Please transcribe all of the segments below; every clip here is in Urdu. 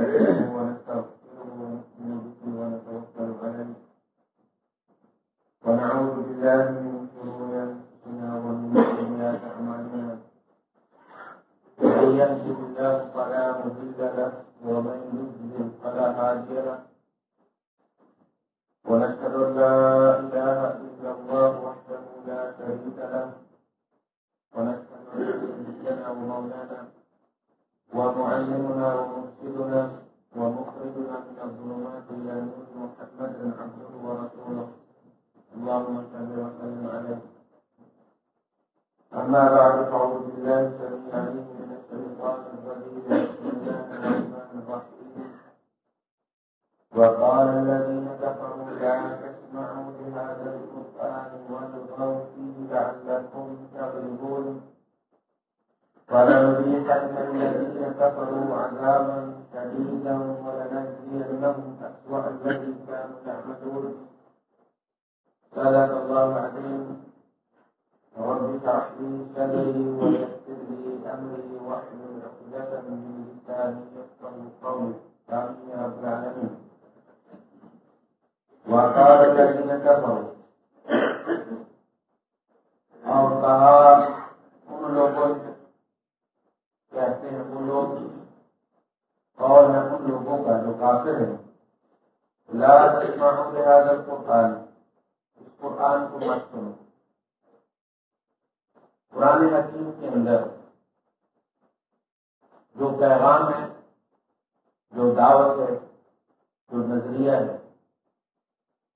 ونعوذ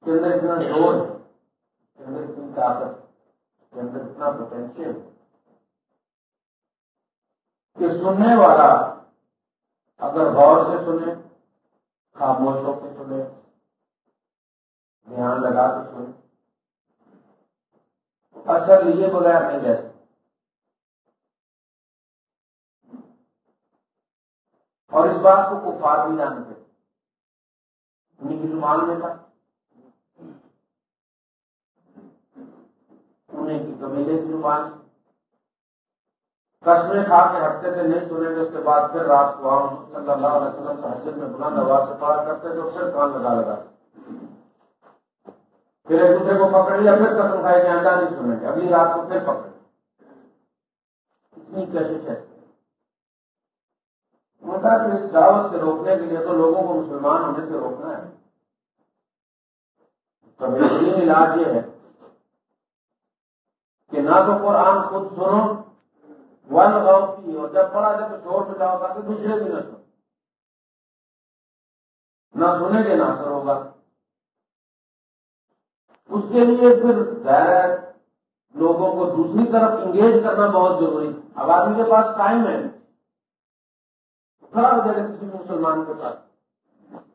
کے اندر اتنا زور کے اندر اتنی طاقت کے اندر اتنا پوٹینشیل کہ سننے والا اگر غور سے سنے، خاموش ہو کے سنے، دھیان لگا کے سنے، اثر لیے بغیر نہیں لے سکتے اور اس بات کو کفار بھی جانتے۔ انہیں کی زبان میں تھا۔ انہیں کی قبیلے کی زبان۔ کسمیں کھا کے ہٹتے تھے، نہیں سنے گے اس کے بعد پھر رات کو ہم صلی اللہ علیہ وسلم سے حجت میں بلند آواز سے پڑا کرتے تھے پھر کان لگا لگا۔ پھر ایک دوسرے کو پکڑ لیا، پھر قسم کھائے کہ آئندہ نہیں سنیں گے۔ اگلی رات کو پھر پکڑ۔ اتنی کوشش ہے مطلب اس دعوت سے روکنے کے لیے تو لوگوں کو مسلمان ہونے سے روکنا ہے۔ تو بہترین علاج یہ ہے۔ کہ نہ تو قرآن خود سنو ون غوف کی، اور جب پڑھا جائے تو شور میں جاؤ تاکہ دوسرے بھی نہ سنو۔ نہ سنیں گے، نہ اثر ہوگا اس کے لیے پھر ظاہر لوگوں کو دوسری طرف انگیج کرنا بہت ضروری۔ اب آدمی کے پاس ٹائم ہے۔ کھڑا ہو جائے کسی مسلمان کے پاس۔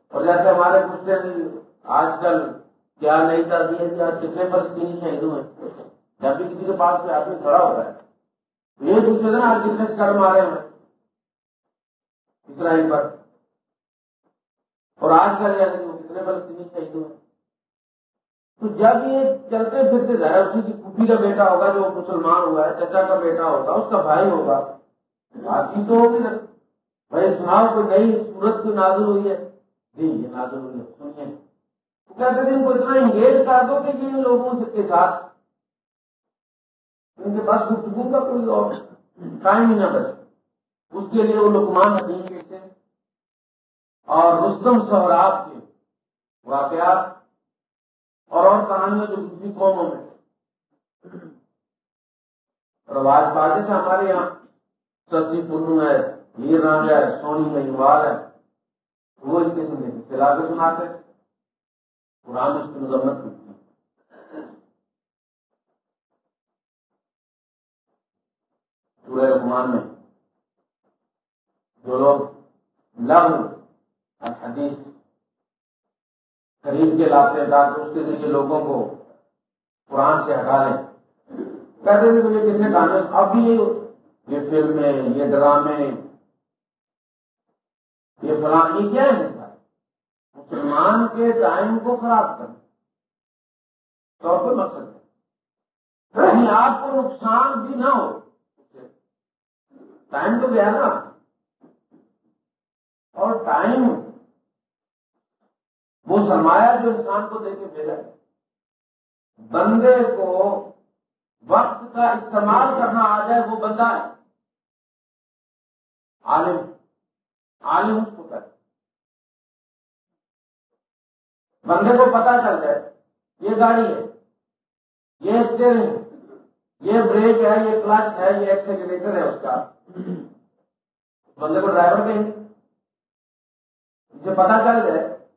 اور جیسے ہمارے پوچھتے ہیں آج کل کیا نئی تعداد ہے کہ آج کتنے فلسطینی شہیدوں ہیں۔ جب بھی کسی کے پاس کوئی آدمی کھڑا ہوتا ہے، تو یہ پوچھتے نا آج کتنے کر مارے ہیں اسرائیل پر۔ اور آج کل جیسے وہ کتنے فلسطینی شہیدوں ہیں تو جب یہ چلتے پھرتے ظاہر اسی کی پوپھی کا بیٹا ہوگا جو مسلمان ہوا ہے، چچا کا بیٹا ہوگا، اس کا بھائی ہوگا۔ بات تو ہوگی نا بھائی، سناؤ، کوئی نئی سورت کی نازل ہوئی ہے؟ جی یہ نازل ہوئی ہے۔ سنیے۔ کہتے ہیں ان کو اتنا انگیج کر دو کہ ان لوگوں کے ساتھ ان کے پاس گفتگو کا کوئی اور ٹائم ہی نہ بچے۔ اس کے لیے وہ لکمان حکیم کہتے ہیں۔ اور رستم سہراب کے واقعات اور اور کہانیاں جو دوسری قوموں میں رواج بازی سے ہمارے یہاں۔ سسی پنو ہے ہیر رانگ ہے، سونی مہیوال ہے۔ وہ اس قسم کے سلا کے سناتے قرآن اس کی مذمت کی سورہ رحمان میں۔ جو لوگ لغ حدیث خرید کے لاتے ہیں تاکہ اس کے ذریعے لوگوں کو قرآن سے ہٹا لیں۔ کہتے تھے مجھے کس نے اب بھی یہ فلمیں، یہ ڈرامے، یہ فلانی کیا ہے مسلمان کے ٹائم کو خراب کرنا طور پہ مقصد ہے۔ کہیں آپ کو نقصان بھی نہ ہو۔ ٹائم تو گیا نا۔ اور ٹائم وہ سرمایہ جو انسان کو دے کے بھیجا ہے۔ بندے کو وقت کا استعمال کرنا آ جائے وہ بندہ ہے۔ عالم۔ عالم اس کو کرے بندے کو پتا چل جائے۔ یہ گاڑی ہے۔ یہ اسٹیئرنگ یہ بریک ہے، یہ کلچ ہے، یہ ایکسیلیٹر ہے اس کا۔ بندے کو ڈرائیور کہیں۔ گے اسے پتا چل جائے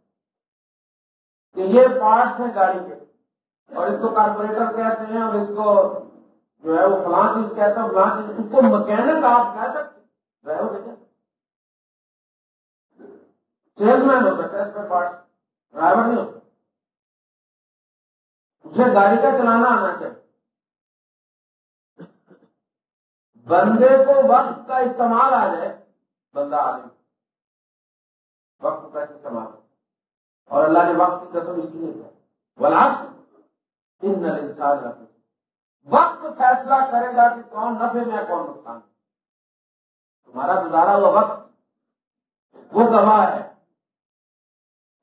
کہ یہ پارٹس ہیں گاڑی کے۔ اور اس کو کارپوریٹر کہتے ہیں اور اس کو جو ہے وہ فلاں چیز کہتے ہیں، فلاں چیز۔ اس کو مکینک آپ کہہ سکتے ڈرائیور سیلس مین ہو سکتا ہے اس پارٹس۔ ڈرائیور نہیں ہوتا اسے گاڑی کا چلانا آنا چاہیے۔ بندے کو وقت کا استعمال آ جائے، بندہ آدمی وقت کا استعمال۔ اور اللہ نے وقت کی قسم اس لیے ولاس ان انسان وقت فیصلہ کرے گا کہ کون نفے میں کون نقصان۔ تمہارا گزارا ہوا وقت، وہ گواہ ہے۔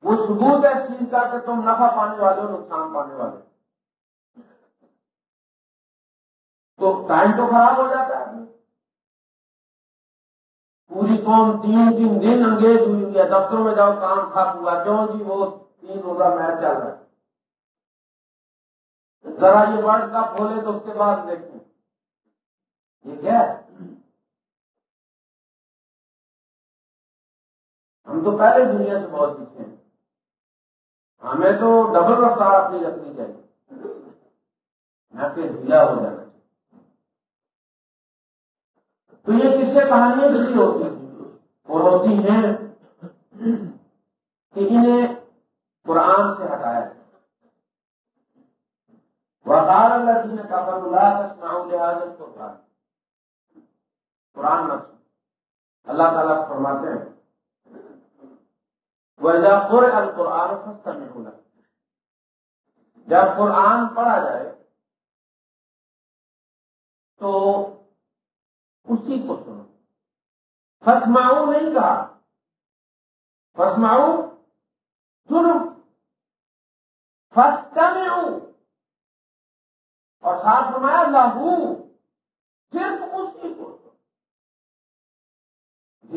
وہ ثبوت ہے اس چیز کا کہ تم نفع پانے والے ہو، نقصان پانے والے تو ٹائم تو خراب ہو جاتا ہے۔ پوری قوم تین تین دن انگیز ہوئی ہوئی ہے دفتروں میں جاؤ، کام ٹھپ ہوا۔ کیوں جی؟ وہ تین اوور میچ چل رہا ہے۔ ذرا یہ ورلڈ کپ کھولے تو اس کے بعد دیکھیں۔ یہ کیا ہے؟ ہم تو پہلے دنیا سے بہت پیچھے ہیں۔ ہمیں تو ڈبل رفتار اپنی رکھنی چاہیے۔ نہ کہ ہو جانا۔ چاہیے تو یہ کس سے کہانیاں اس ہوتی ہیں؟ اور ہوتی ہیں کہ انہیں قرآن سے ہٹایا وقال اللہ جی نے کہا اللہ تسمعوا لهذا القرآن۔ قرآن نفس اللہ تعالیٰ فرماتے ہیں۔ ویزا قر القرآن فستا میں ہونا جب قرآن پڑھا جائے تو اسی کو سنو۔ فسماؤ نہیں کہا۔ فسماؤ سنو فستا میں اور ساتھ فرمایا لاہو صرف اسی کو سنو۔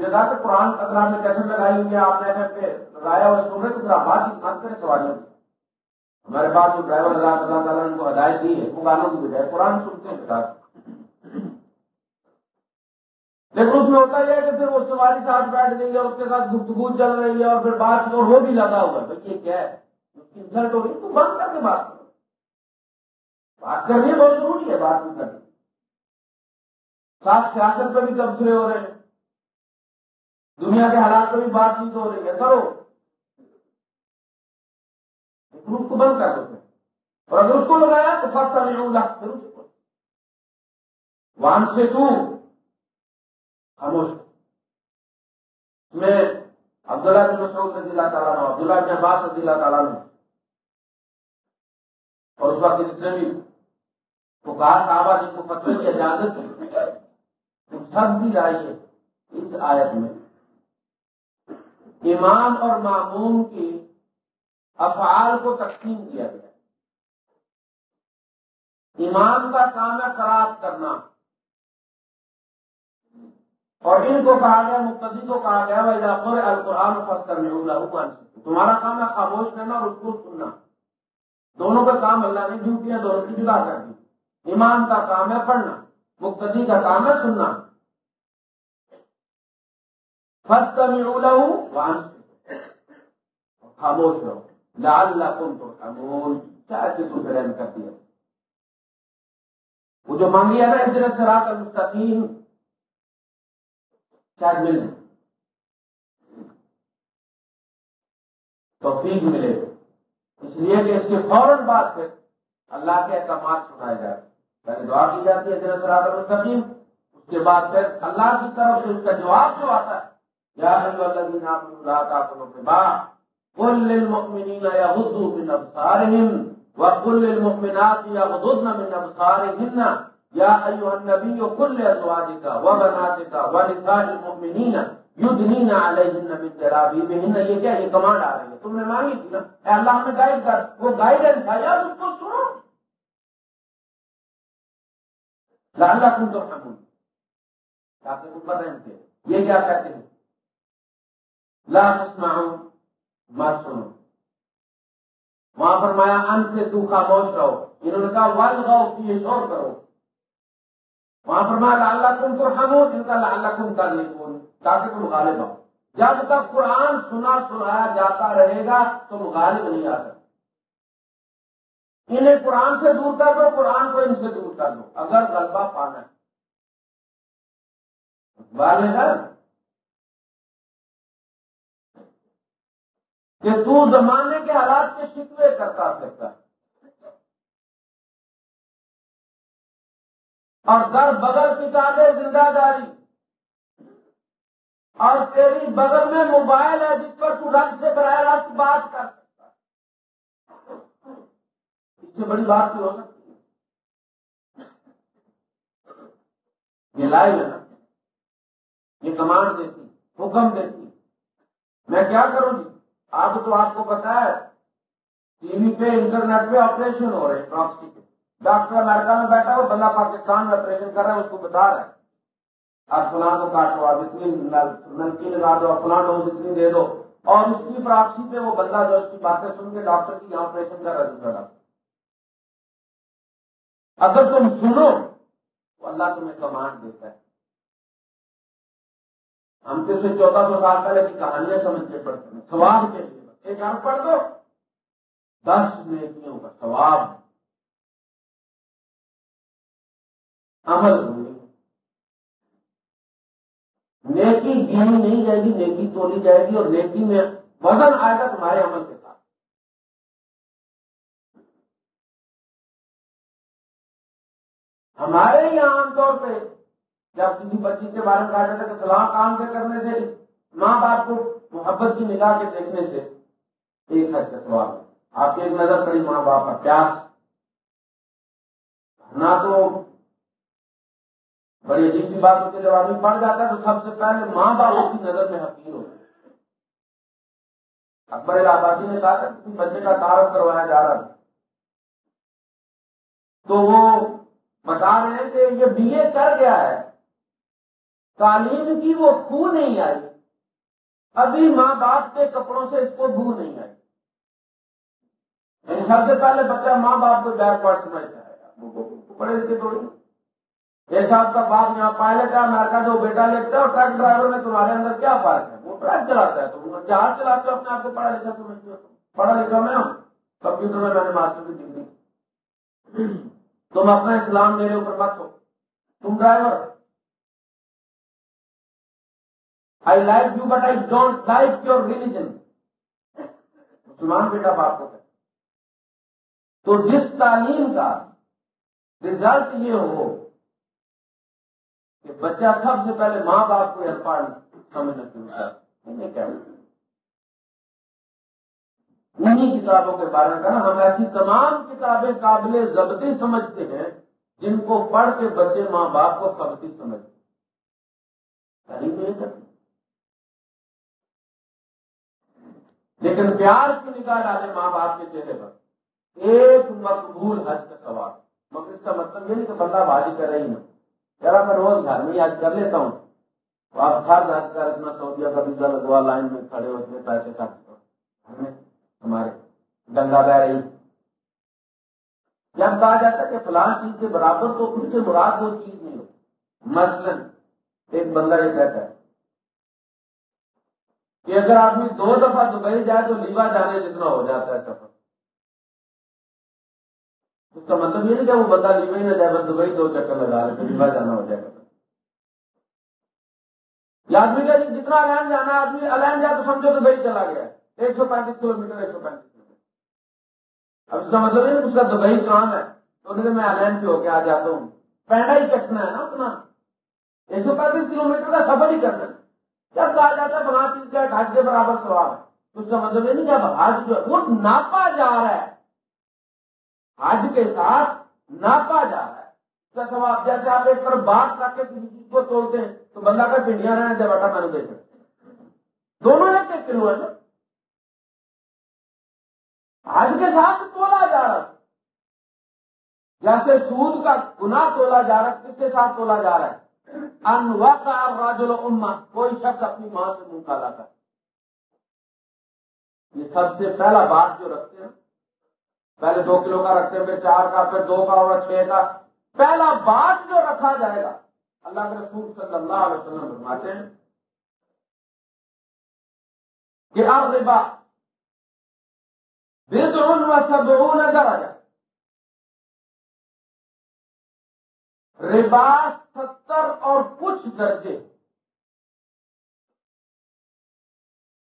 جگہ سے قرآن اگر نے کیسے لگائی ہوئی آپ نے پہ لگایا ہوا سن رہے تو پھر آپ بات ہی مت کریں سواریوں ہمارے پاس جو ڈرائیور اللہ تعالیٰ نے کو ہدایت دی ہے، وہ گانوں کی بجائے قرآن سنتے ہیں۔ لیکن اس میں ہوتا یہ ہے کہ پھر وہ سواری ساتھ بیٹھ گئی ہے اس کے ساتھ گفتگو چل رہی ہے اور پھر بات اور وہ بھی لگا ہوا ہے۔ بھائی یہ کیا ہے؟ انسلٹ ہو رہی تو بند کر کے بات کرو۔ بات کرنی بہت ضروری ہے، بات نہیں کرنی۔ ساتھ سیاست پہ بھی تبصرے ہو رہے ہیں۔ دنیا کے حالات پہ بھی بات چیت ہو رہی ہے۔ کرو۔ اس کو بند کر دو اور اگر اس کو لگایا تو فرسٹ نہیں ہوں پھر اس کو۔ وان سے تو خاموش. میں عبداللہ بن مسعود رضی اللہ تعالیٰ نے عبداللہ بن عباس رضی اللہ تعالیٰ نے اور اس وقت جتنے بھی وہ کہا صحابہ جن کو فتوی کی اجازت تم سب بھی آئیے اس آیت میں امام اور معموم کی افعال کو تقسیم کیا گیا امام کا کام ہے خراب کرنا اور ان کو کہا گیا، مقتدی کو کہا گیا بھائی القرآن فص کرنے حکمان تمہارا کام ہے خاموش کرنا اور اس کو سننا۔ دونوں کا کام اللہ نے ڈیوٹیاں دونوں کی جدا کر دی۔ امام کا کام ہے پڑھنا، مقتدی کا کام ہے سننا۔ فسٹ وان خاموش رہو۔ لال لکھن تو خاموش چاہے تو پھر کر دیا وہ جو مانگی ہے نا حضرت سے رات مستقیم شاید مل جائے توفیق ملے۔ اس لیے کہ اس کے فوراً بعد پھر اللہ کے احکامات سنائے جائے پہلے دعا کی جاتی ہے حضرت سرات المستقیم، اس کے بعد پھر اللہ کی طرف سے اس کا جواب جو آتا ہے، یا ایو الذین آمنوا لا تاکلوا الربا، قل للمؤمنین یغضوا من ابصارهم وقل للمؤمنات یغضضن من ابصارهن یا يا أيها النبي قل لأزواجك وبناتك ونساء المؤمنين یدنی نہ نبی جرابی بہن یہ کیا یہ کمانڈ آ رہی ہے؟ تم نے مانگی تھی نا؟ اے اللہ ہمیں گائڈ کر، وہ گائیڈنس ہے، یار اس کو سنو۔ اللہ تم تو ہم تاکہ تم پتہ نہیں یہ کیا کہتے ہیں؟ لا تسمعوا مت سنو۔ وہاں فرمایا، ان سے تو خاموش رہو۔ انہوں نے کہا ول گاؤ کی شور کرو۔ وہاں فرمایا اللہ تم تو ہم ان کا اللہ تم کر نہیں بول تاکہ تم غالب ہو. جب تک قرآن سنا سنایا جاتا رہے گا، تم غالب نہیں آ سکتے. انہیں قرآن سے دور کر دو، قرآن کو ان سے دور کر دو. اگر غلبہ پانا ہے. کہ تو زمانے کے حالات کے شکوے کرتا پھرتا اور در بغل کتابیں زندہ داری۔ اور تیری بغل میں موبائل ہے جس پر تو رنگ سے براہ راست بات کر سکتا اس سے بڑی بات کی ہو سکتی یہ لائیو ہے نا یہ کمانڈ دیتی حکم دیتی میں کیا کروں جی؟ گی اب تو آپ کو پتا ہے، ٹی وی پہ انٹرنیٹ پہ آپریشن ہو رہے ہیں پراکسی کے ڈاکٹر امریکہ میں بیٹھا ہو بندہ پاکستان میں آپریشن کر رہا ہے، اس کو بتا رہا ہے۔ آپ فلاں کو کاٹو آپ اتنی نلکی لگا دو فلاں ڈوز اتنی دے دو۔ اور اس کی پراپسی پہ وہ بندہ جو اس کی باتیں سن کے ڈاکٹر کی یہاں آپریشن کر رہا ہے، دوسرا ڈاکٹر۔ اگر تم سنو تو اللہ تمہیں کمانڈ دیتا ہے۔ ہم تو سے چودہ سو سال پہلے کی کہانیاں سمجھ کے پڑھتے ہیں سواب کے لیے۔ ایک ہم پڑھ دو۔ دس نیکیوں کا سواب عمل ہوئی نیکی گینی نہیں جائے گی، نیکی تولی جائے گی اور نیکی میں وزن آئے گا تمہارے عمل کے ساتھ۔ ہمارے یہاں عام طور پہ جب کسی بچی کے بارے میں کہا جاتا ہے کہ فلاں کام کے کرنے سے، ماں باپ کو محبت کی نگاہ کے دیکھنے سے ایک حد کا سوال آپ کی ایک نظر پڑی ماں باپ کا پیاس۔ نہ تو بڑی عجیب سی بات ہوتی ہے جب آدمی پڑھ جاتا ہے تو سب سے پہلے ماں باپ کی نظر میں حقیق ہوتی ہے۔ اکبر آبادی نے کہا تھا بچے کا تعارف کروایا جا رہا تھا تو وہ بتا رہے ہیں کہ یہ بی اے کر گیا ہے۔ تعلیم کی وہ خو نہیں آئی۔ ابھی ماں باپ کے کپڑوں سے اس کو بو نہیں آئی۔ یعنی سب سے پہلے بچہ ماں باپ کو بیک ورڈ سمجھتا ہے۔ پڑھے لکھے تھوڑی۔ ایک صاحب کا باپ یہاں پائلٹ ہے امیرکا جو بیٹا لکھتا ہے اور ٹرک ڈرائیور میں تمہارے اندر کیا فرق ہے؟ وہ ٹرک چلاتا ہے تو جہاز چلاتے ہو، اپنے آپ کو پڑھا لکھا سمجھتے ہو پڑھا لکھا میں ہوں؟ کمپیوٹر میں میں نے ماسٹر کی ڈگری۔ تم اپنا اسلام میرے اوپر مت ہو۔ تم driver I like you but I don't like your religion مسلمان بیٹا باپ کو تو جس تعلیم کا رزلٹ یہ ہو کہ بچہ سب سے پہلے ماں باپ کو پڑھ سمجھنا شروع کر انہیں کتابوں کے بارے میں ہم ایسی تمام کتابیں قابل ضبطی سمجھتے ہیں جن کو پڑھ کے بچے ماں باپ کو سبتی سمجھتے تعلیم نہیں کرتے۔ لیکن پیار کی نکال ڈالے ماں باپ کے چہرے پر۔ ایک مقبول حج کا سوال مگر اس کا مطلب یہ نہیں کہ بندہ بازی کر رہی ہوں ذرا میں روز گھر میں حج کر لیتا ہوں۔ تو آپ ہر حج کر اتنا سعودیہ کا ویزا لگوا لائن میں کھڑے ہو اتنے پیسے خرچ کرو ہمارے گنگا بہ رہی۔ جب کہا جاتا ہے کہ فلاں چیز کے برابر تو ان سے مراد وہ چیز نہیں ہوتی مثلاً ایک بندہ یہ کہتا ہے کہ اگر آدمی دو دفعہ دبئی جائے تو لیوا جانے جتنا ہو جاتا ہے سفر۔ اس کا مطلب یہ نہیں کہ وہ بندہ لیوا نہ جائے، بس دبئی دو چکر لگا لے تو لیوا جانا ہو جائے۔ گا آدمی کا جتنا الائن جانا آدمی الائن جائے تو سمجھو دبئی چلا گیا۔ ایک سو پینتیس کلو میٹر، ایک سو پینتیس کلو میٹر۔ اب اس کا مطلب یہ اس کا دبئی کام ہے۔ تو انہوں نے میں الائن سے ہو کے آ جاتا ہوں۔ پہنا ہی چکنا ہے نا اپنا۔ ایک سو پینتیس کلو میٹر کا سفر ہی کرنا جب کہا جاتا ہے، بنا چیز کا حج کے برابر سوال ہے۔ اس کا مطلب یہ نہیں کہ اب حج جو ہے، وہ ناپا جا رہا ہے۔ حج کے ساتھ ناپا جا رہا ہے۔ اس کا سواب جیسے آپ ایک پر بات کر کے کسی چیز کو توڑتے ہیں تو بندہ کا پنڈیا رہنا جب اٹھا میں نے دیکھا دونوں ایک ایک کلو ہے آج کے ساتھ تولا جا رہا جیسے سود کا گنا تولا جا رہا ہے، کس کے ساتھ تولا جا رہا ہے؟ ان وقت راج الما کوئی شخص اپنی ماں سے منہ کالا کر یہ سب سے پہلا بات جو رکھتے ہیں۔ پہلے دو کلو کا رکھتے پھر چار کا، پھر دو کا اور چھ کا۔ پہلا بات جو رکھا جائے گا، اللہ کے رسول صلی اللہ علیہ وسلم فرماتے ہیں کہ آپ ربا بزعن و سبعون درجہ۔ ربا ستر اور کچھ درجے۔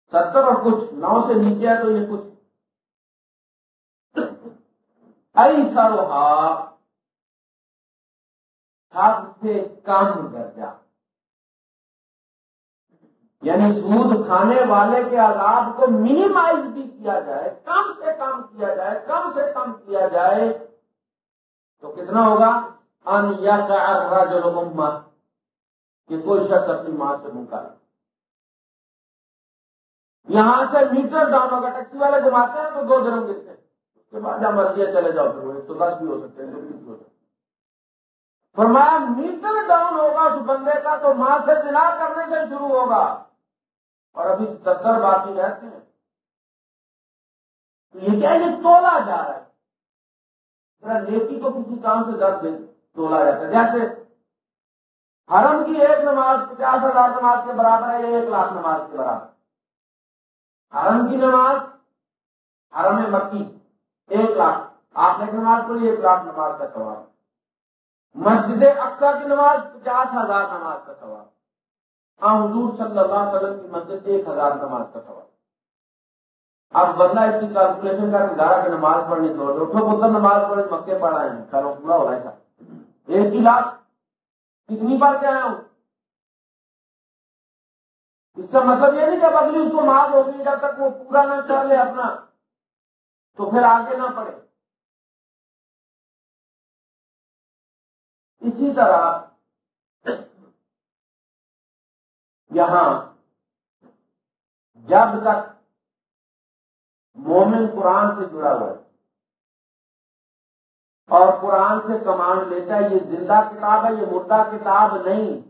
ستر اور کچھ، نو سے نیچے ہے تو یہ کچھ۔ ایسا سب سے کم درجہ۔ یعنی سود کھانے والے کے عذاب کو منیمائز بھی کیا جائے، کم سے کم کیا جائے، کم سے کم کیا جائے، تو کتنا ہوگا؟ ان یا کہ کوئی شخص اپنی ماں سے منکا یہاں سے میٹر ڈاؤن ہوگا ٹیکسی والے گھماتے ہیں تو دو درم دیتے ہیں۔ اس جہاں مرضی چلے جاؤ پھر تو دس بھی ہو سکتے ہیں بھی ہو سکتے فرمایا میٹر ڈاؤن ہوگا اس بندے کا تو ماں سے دلا کرنے سے شروع ہوگا۔ اور ابھی ستر باقی رہتے ہیں۔ یہ کیا یہ تولا جا رہا ہے۔ ذرا نیکی کو کسی کام سے درد تولا جاتا ہے۔ جیسے حرم کی ایک نماز، پچاس ہزار نماز کے برابر ہے ایک لاکھ نماز کے برابر۔ حرم کی نماز حرم مکی۔ ایک لاکھ۔ آپ نے نماز پڑھی ایک لاکھ نماز کا سوال مسجد اکثر کی نماز پچاس ہزار نماز کا سوال ہاں حضور صلی اللہ علیہ وسلم کی مسجد ایک ہزار نماز کا سوال اب بدلا اس کی کیلکولیشن کر کے گارا کی نماز پڑھنی چھوڑ دو۔ اٹھو پتھر نماز پڑھے مکے پڑھا ہے چلو پورا ہو رہا ہے ایک ہی لاکھ۔ کتنی بار کیا ہوں؟ اس کا مطلب یہ نہیں کہ اب اگلی اس کو معاف ہوگی جب تک وہ پورا نہ چل لے اپنا۔ تو پھر آگے نہ پڑے اسی طرح یہاں جب تک مومن قرآن سے جڑا ہوا ہے اور قرآن سے کمانڈ لیتا ہے، یہ زندہ کتاب ہے، یہ مردہ کتاب نہیں۔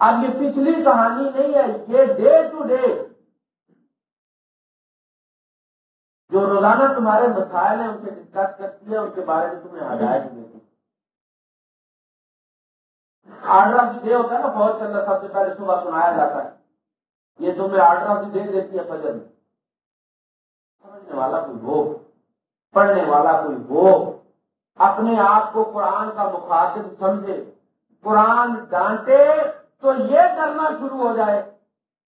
اب یہ پچھلی کہانی نہیں ہے، یہ ڈے ٹو ڈے جو روزانہ تمہارے مسائل ہیں، ان سے ڈسکس کرتی ہے، ان کے بارے میں تمہیں ہدایت دیتی آرڈر آف دی ڈے ہوتا ہے نا، فوج کے اندر سب سے پہلے صبح سنایا جاتا ہے۔ یہ تمہیں آرڈر آف دی ڈے دیتی ہے فجر میں۔ سمجھنے والا کوئی ہو، پڑھنے والا کوئی ہو، اپنے آپ کو قرآن کا مخاطب سمجھے، قرآن ڈانٹے تو یہ ڈرنا شروع ہو جائے۔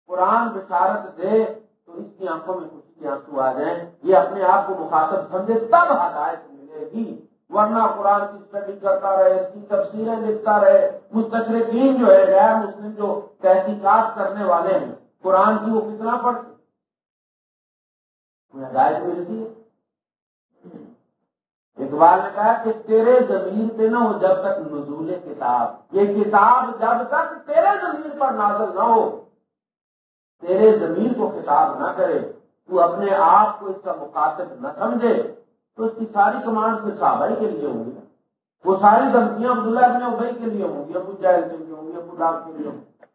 قرآن بشارت دے تو اس کی آنکھوں میں خوشی کے آنسو آ جائیں، یہ اپنے آپ کو مخاطب سمجھے، تب ہدایت ملے گی۔ ورنہ قرآن کی اسٹڈی کرتا رہے، اس کی تفصیلیں لکھتا رہے، مستشرقین جو ہے، غیر مسلم جو تحقیقات کرنے والے ہیں، قرآن کی وہ کتنا پڑھتے؟ ہدایت ملتی؟ ہے اقبال نے کہا کہ تیرے زمین پہ نہ ہو جب تک نزول کتاب۔ یہ کتاب جب تک تیرے زمین پر نازل نہ ہو، تیرے زمین کو کتاب نہ کرے۔ تو اپنے آپ کو اس کا مخاطب نہ سمجھے، تو اس کی ساری کمانڈ پھر صحابہ کے لیے ہوں گی وہ ساری دھمکیاں عبداللہ ابن ابئی کے لیے ہوں گی، ابو جہل کے لیے ہوں گی، ابو ڈاک کے لیے ہوں گی۔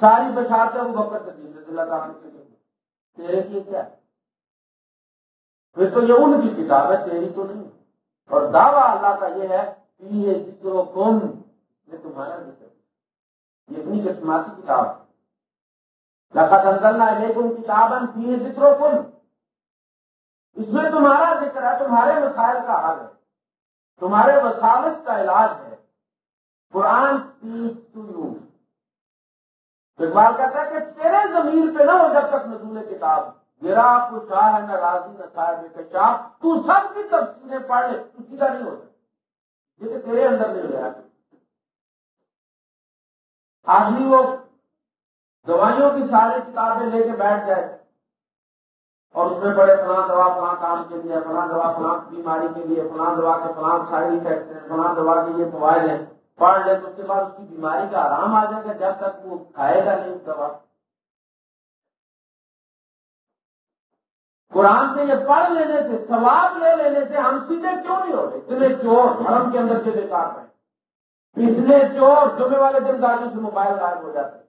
ساری بشارتیں ابو بکر سے اللہ تعالیٰ کے لیے تیرے لیے کیا؟ پھر تو یہ ان کی کتاب ہے، تیری تو نہیں۔ اور دعویٰ اللہ کا یہ ہے کہ یہ ذکر و قوم یہ تمہارا ذکر یہ اپنی قسماتی کتاب ہے۔ لقد انزلنا الیکم کتابا فی ذکر و قوم اس میں تمہارا ذکر ہے، تمہارے مسائل کا حل ہے۔ تمہارے وسالت کا علاج ہے۔ قرآن ٹو یو اقبال کہتا ہے کہ تیرے زمین پہ نہ ہو جب تک نزول کتاب۔ میرا آپ کو چاہ ہے، نہ راضی، نہ صاحب چاہ۔ تو سب کی تفصیلیں پڑھ لے، تو سیدھا نہیں ہوتا یہ کہ تیرے اندر نہیں ہو گیا آدمی وہ دوائیوں کی ساری کتابیں لے کے بیٹھ جائے اور اس میں بڑے فلاں دوا، فلاں کام کے لیے، فلاں دوا، فلاں بیماری کے لیے، فلاں دوا کے فلاں سائڈ افیکٹ ہیں فلاں دوا کے لیے فوائد ہیں۔ پڑھ لے تو اس کے بعد اس کی بیماری کا آرام آ جائے گا، جب تک وہ کھائے گا نہیں دوا۔ قرآن سے یہ پڑھ لینے سے، ثواب لے لینے سے ہم سیدھے کیوں نہیں ہو رہے؟ اتنے چور دھرم کے اندر کے بیکار ہیں۔ اتنے چور جمعے والے دن گاڑی سے موبائل غائب ہو جاتے ہیں۔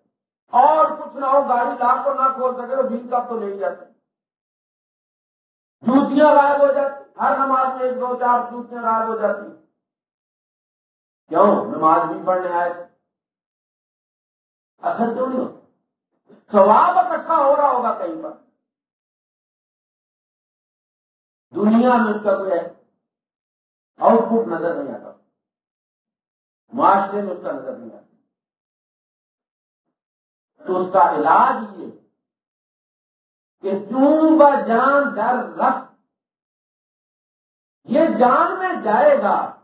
اور کچھ نہ ہو، گاڑی لاکھ کو نہ کھول سکے تو بیس کپ تو لے جاتے؟ جوتیاں غائب ہو جاتی، ہر نماز میں ایک دو چار جوتیاں غائب ہو جاتی۔ کیوں؟ نماز بھی پڑھنے آئے۔ اثر کیوں نہیں سواب اکٹھا ہو رہا ہوگا کہیں پر۔ دنیا میں اس کا کوئی آؤٹ پٹ نظر نہیں آتا۔ معاشرے میں اس کا نظر نہیں آتا۔ تو اس کا علاج یہ کہ چون ب جان در رخ یہ جان میں جائے گا،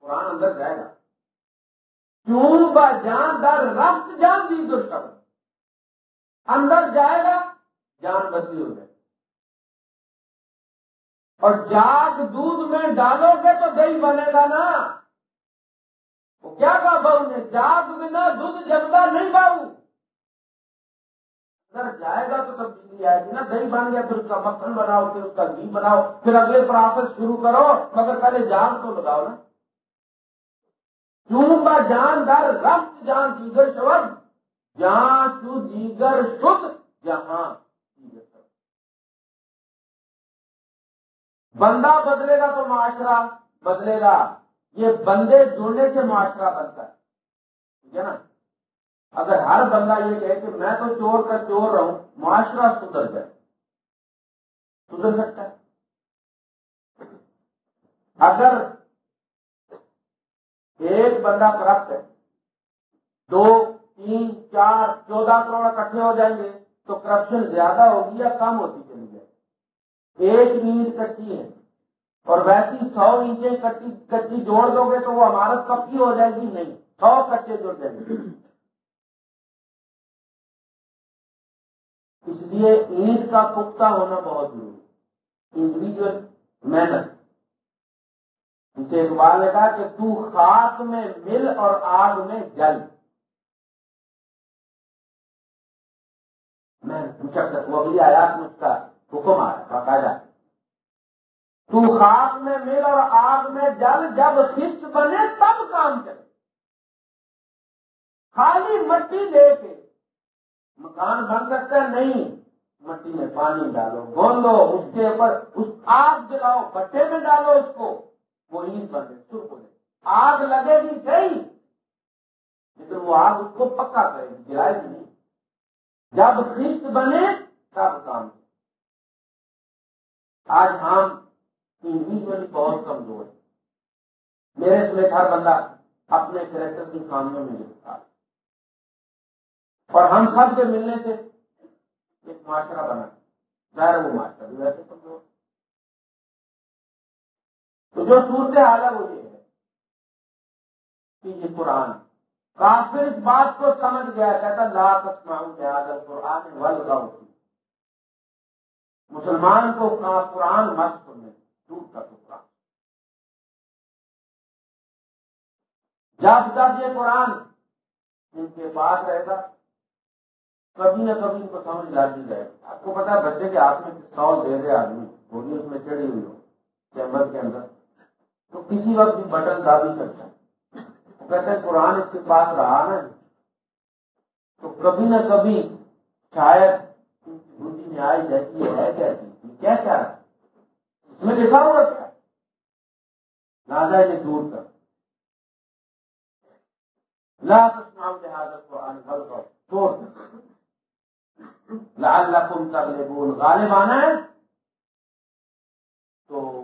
قرآن اندر جائے گا۔ کیوں ب جان در رفت جان دی دشکر اندر جائے گا، جان بدلی ہو جائے اور جاگ دودھ میں ڈالو گے تو دہی بنے گا نا۔ وہ کیا کہا بہو نے؟ جاگ بنا دودھ جمتا، نہیں باؤ اگر جائے گا تو تب بجلی آئے گی نا، دہی بن گیا، پھر اس کا مکھن بناؤ، پھر اس کا گھی بناؤ، پھر اگلے پروسیس شروع کرو، مگر پہلے جان تو لگاؤ نا۔ کیوں با جان در رفت، جان دیگر شبد جان تو دیگر شد، جہاں بندہ بدلے گا تو معاشرہ بدلے گا، یہ بندے جڑنے سے معاشرہ بنتا ہے۔ ٹھیک ہے نا؟ اگر ہر بندہ یہ کہے کہ میں تو چور کا چور رہوں، معاشرہ سدھر جائے۔ سدھر سکتا ہے۔ اگر ایک بندہ کرپٹ ہے، دو، تین، چار، چودہ کروڑ اکٹھے ہو جائیں گے، تو کرپشن زیادہ ہوگی یا کم ہوتی چلی جائے۔ ایک نیند کچی ہے اور ویسی سو نیچے کچی کچی جوڑ دو گے تو وہ عمارت پکی ہو جائے گی؟ نہیں، سو کچے جڑ جائیں گے۔ لیے اینٹ کا پختہ ہونا بہت ضروری انڈیویجل محنت اسے اقبال نے کہا کہ تو خاک میں مل اور آگ میں جل۔ میں وہ اگلی آیات میں اس کا حکم آ رہا باقاعدہ تو خاک میں مل اور آگ میں جل، جب خست بنے تب کام کرے۔ خالی مٹی دے کے مکان بن سکتا ہے؟ نہیں۔ مٹی میں پانی ڈالو گوندو اس کے اوپر اس آگ جلاؤ، بٹے میں ڈالو اس کو۔ وہ عید بنے سرخ ہو آگ لگے گی صحیح لیکن وہ آگ اس کو پکا کرے گی جلائے گی نہیں۔ جب خست بنے تب کام۔ آج ہم انڈیویجلی بہت کمزور ہے میرے سمیت ہر بندہ اپنے کریکٹر کی خامیوں میں لکھتا ہے۔ اور ہم سب کے ملنے سے ایک معاشرہ بنا ظاہر وہ معاشرہ بھی ویسے کمزور تو جو صورت حال ہے وہ یہ ہے کہ یہ قرآن کافر اس بات کو سمجھ گیا کہتا لا تسمعوا لهذا القرآن والغوا۔ مسلمان کو قرآن مت سننے، دور کا ٹکڑا جب جب یہ قرآن ان کے پاس رہے گا کبھی نہ کبھی ان کو سمجھ لاتی جائے آپ کو پتا بچے کے ہاتھ میں پستول دے دے آدمی، گولی اس میں چڑھی ہوئی ہو، چیمبر کے اندر۔ تو کسی وقت بھی بٹن دبا بھی سکتا وہ کہتے ہیں قرآن اس کے پاس رہا نا جی۔ تو کبھی نہ کبھی شاید بوٹی میں آئی جاتی ہے جی؟ کیا کیا کیا اس میں دیکھا ہوا کیا لہٰذا یہ دور کر۔ لاسنام کے حاضر کو انفل کر چھوڑ لال لکھن کر غالب آنا ہے، تو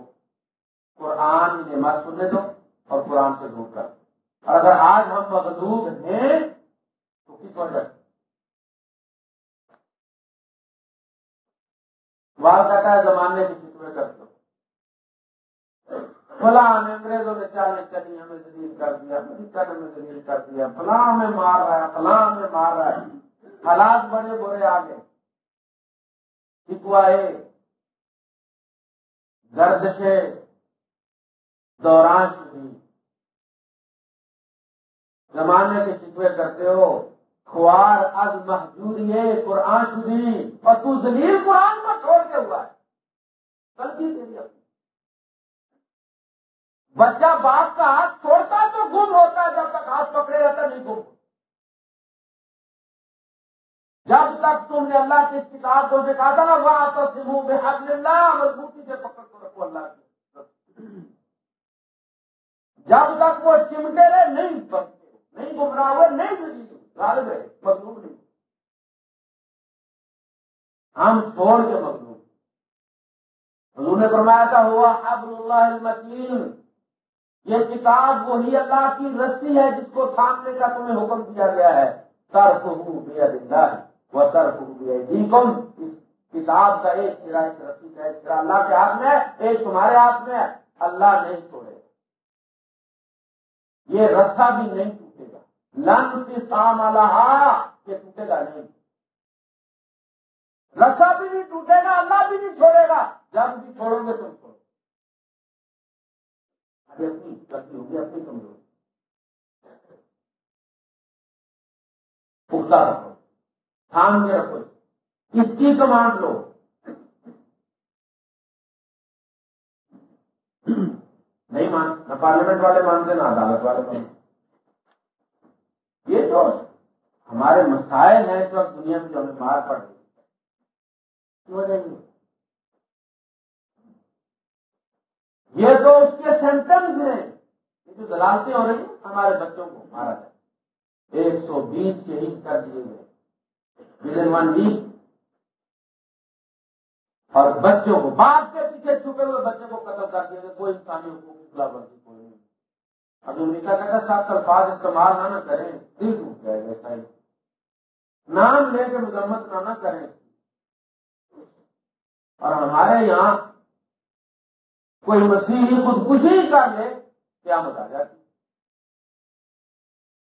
قرآن انہیں مت سننے دو اور قرآن سے دور کر۔ اور اگر آج ہم مغلوب ہیں، تو کس وجہ سے؟ وہاں ہے زمانے کی فکر کر دو۔ فلاں ہمیں انگریزوں نے چالیں چلی، ہمیں دلیل کر دیا امریکہ نے ہمیں دلیل کر دیا، فلاں ہمیں مار رہا ہے، فلاں ہمیں مار رہا ہے۔ حالات بڑے برے آ گئے۔ شکوائے گردشے دوران شدید زمانے کے شکوے کرتے ہو، خوار از محجوری قرآن شدی اور تو زلیل قرآن کو چھوڑ کے ہوا ہے۔ غلطی تیری اپنی۔ بچہ باپ کا ہاتھ چھوڑتا تو گم ہوتا ہے، جب تک ہاتھ پکڑے رہتا نہیں گم جب تک تم نے اللہ کی اس کتاب کو کہا تھا نا وہاں تو سمو بے حد اللہ مضبوطی سے پکڑ کو رکھو اللہ کی۔ جب تک وہ چمٹے رہے، نہیں بچتے نہیں گمراہ ہوئے، نہیں غالب ہے مغلوب نہیں۔ ہم چھوڑ کے مغلوب حضور نے فرمایا تھا، ہوا حبل اللہ المتین۔ یہ کتاب وہی اللہ کی رسی ہے جس کو تھامنے کا تمہیں حکم دیا گیا ہے۔ ترف ہوں بے اللہ۔ ہے وہ طرف اس کتاب کا ایک سرا اس رسی کا ایک سرا۔ اللہ کے ہاتھ میں ایک تمہارے ہاتھ میں اللہ نہیں چھوڑے یہ رسہ بھی نہیں ٹوٹے گا۔ لن سے سام اللہ یہ ٹوٹے گا نہیں۔ رسا بھی نہیں ٹوٹے گا، اللہ بھی نہیں چھوڑے گا۔ جب بھی چھوڑو گے تم چھوڑو۔ ابھی اپنی غلطی ہوگی، اپنی کمزوری۔ پختہ رکھو۔ تھام کے رکھو۔ اس کی کمانڈ لو۔ نہیں مان، نہ پارلیمنٹ والے مانتے، نہ عدالت والے مانتے۔ یہ تو ہمارے مسائل ہیں اس وقت دنیا میں جو ہمیں مار پڑ رہی یہ تو اس کے سینٹنس ہیں۔ یہ جو دلالتیں ہو رہی ہیں، ہمارے بچوں کو مارا جائے۔ ایک سو بیس شہید کر دیے گئے۔ ون ویک اور بچوں کو باپ کے پیچھے چھپے ہوئے بچے کو قتل کر دیا گیا، کوئی انسانی حقوق کی خلاف ورزی کوئی نہیں۔ اب امریکہ کہتا سات الفاظ استعمال نہ نہ کریں، دل ٹوٹ جائے گا صحیح نام لے کے مذمت نہ نہ کریں۔ اور ہمارے یہاں کوئی مسیحی خودکشی کر لے کیا بتا جاتی۔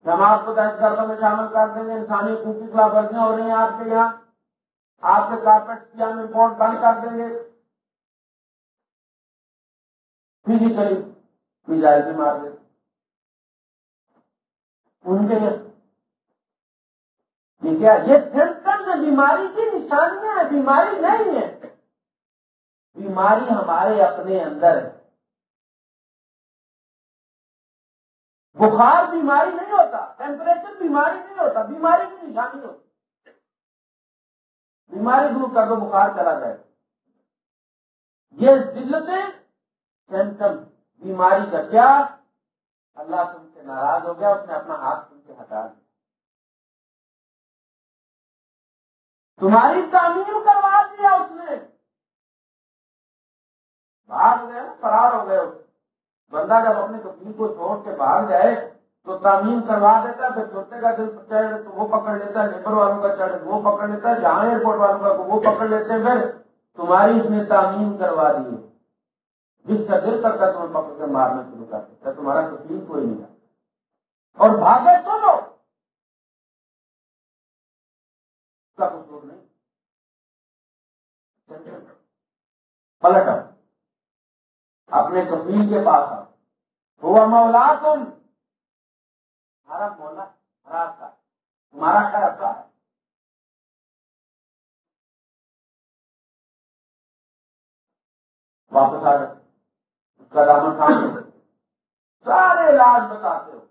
ہم آپ کو دہشت گردوں میں شامل کر دیں گے، انسانی حقوق کی خلاف ورزیاں ہو رہی ہیں آپ کے یہاں۔ آپ کے کارپیٹ کیا ہم امپورٹ بند کر دیں گے۔ فزیکلی میزائل بھی مار دیتے ان کے یہ کیا یہ سمٹمس بیماری کی نشانیاں ہیں بیماری نہیں ہے۔ بیماری ہمارے اپنے اندر ہے۔ بخار بیماری نہیں ہوتا ٹیمپریچر بیماری نہیں ہوتا، بیماری کی نشانی ہوتی۔ بیماری دور کر دو، بخار چلا جائے۔ یہ دلتیں سمٹم بیماری کا کیا؟ اللہ تم سے ناراض ہو گیا، اس نے اپنا ہاتھ تم سے ہٹا دیا۔ تمہاری تعمیر کروا دیا اس نے۔ بھاگ گئے فرار ہو گئے۔ اس بندہ جب اپنے کپڑی کو چھوڑ کے باہر جائے تو تعمیم کروا دیتا پھر چھوٹے کا دل چڑھے تو وہ پکڑ لیتا ہے نیبر والوں کا چڑھے وہ پکڑ لیتا ہے، جہاں ایئرپورٹ والوں کا وہ پکڑ لیتے ہیں، پھر تمہاری اس نے تعمیم کروا دی جس کا دل کرتا تمہیں پکڑ کے مارنا شروع کر دیتا تمہارا تکلیف کوئی نہیں اور بھاگے تو لو۔ کا قصور نہیں۔ پلٹ اپنے کفیل کے پاس آؤ۔ ہوا مولا تم۔ تمہارا مولا خراب تھا تمہارا خراب تھا واپس آ جائے اس کا دامن کام سارے علاج بتاتے ہو۔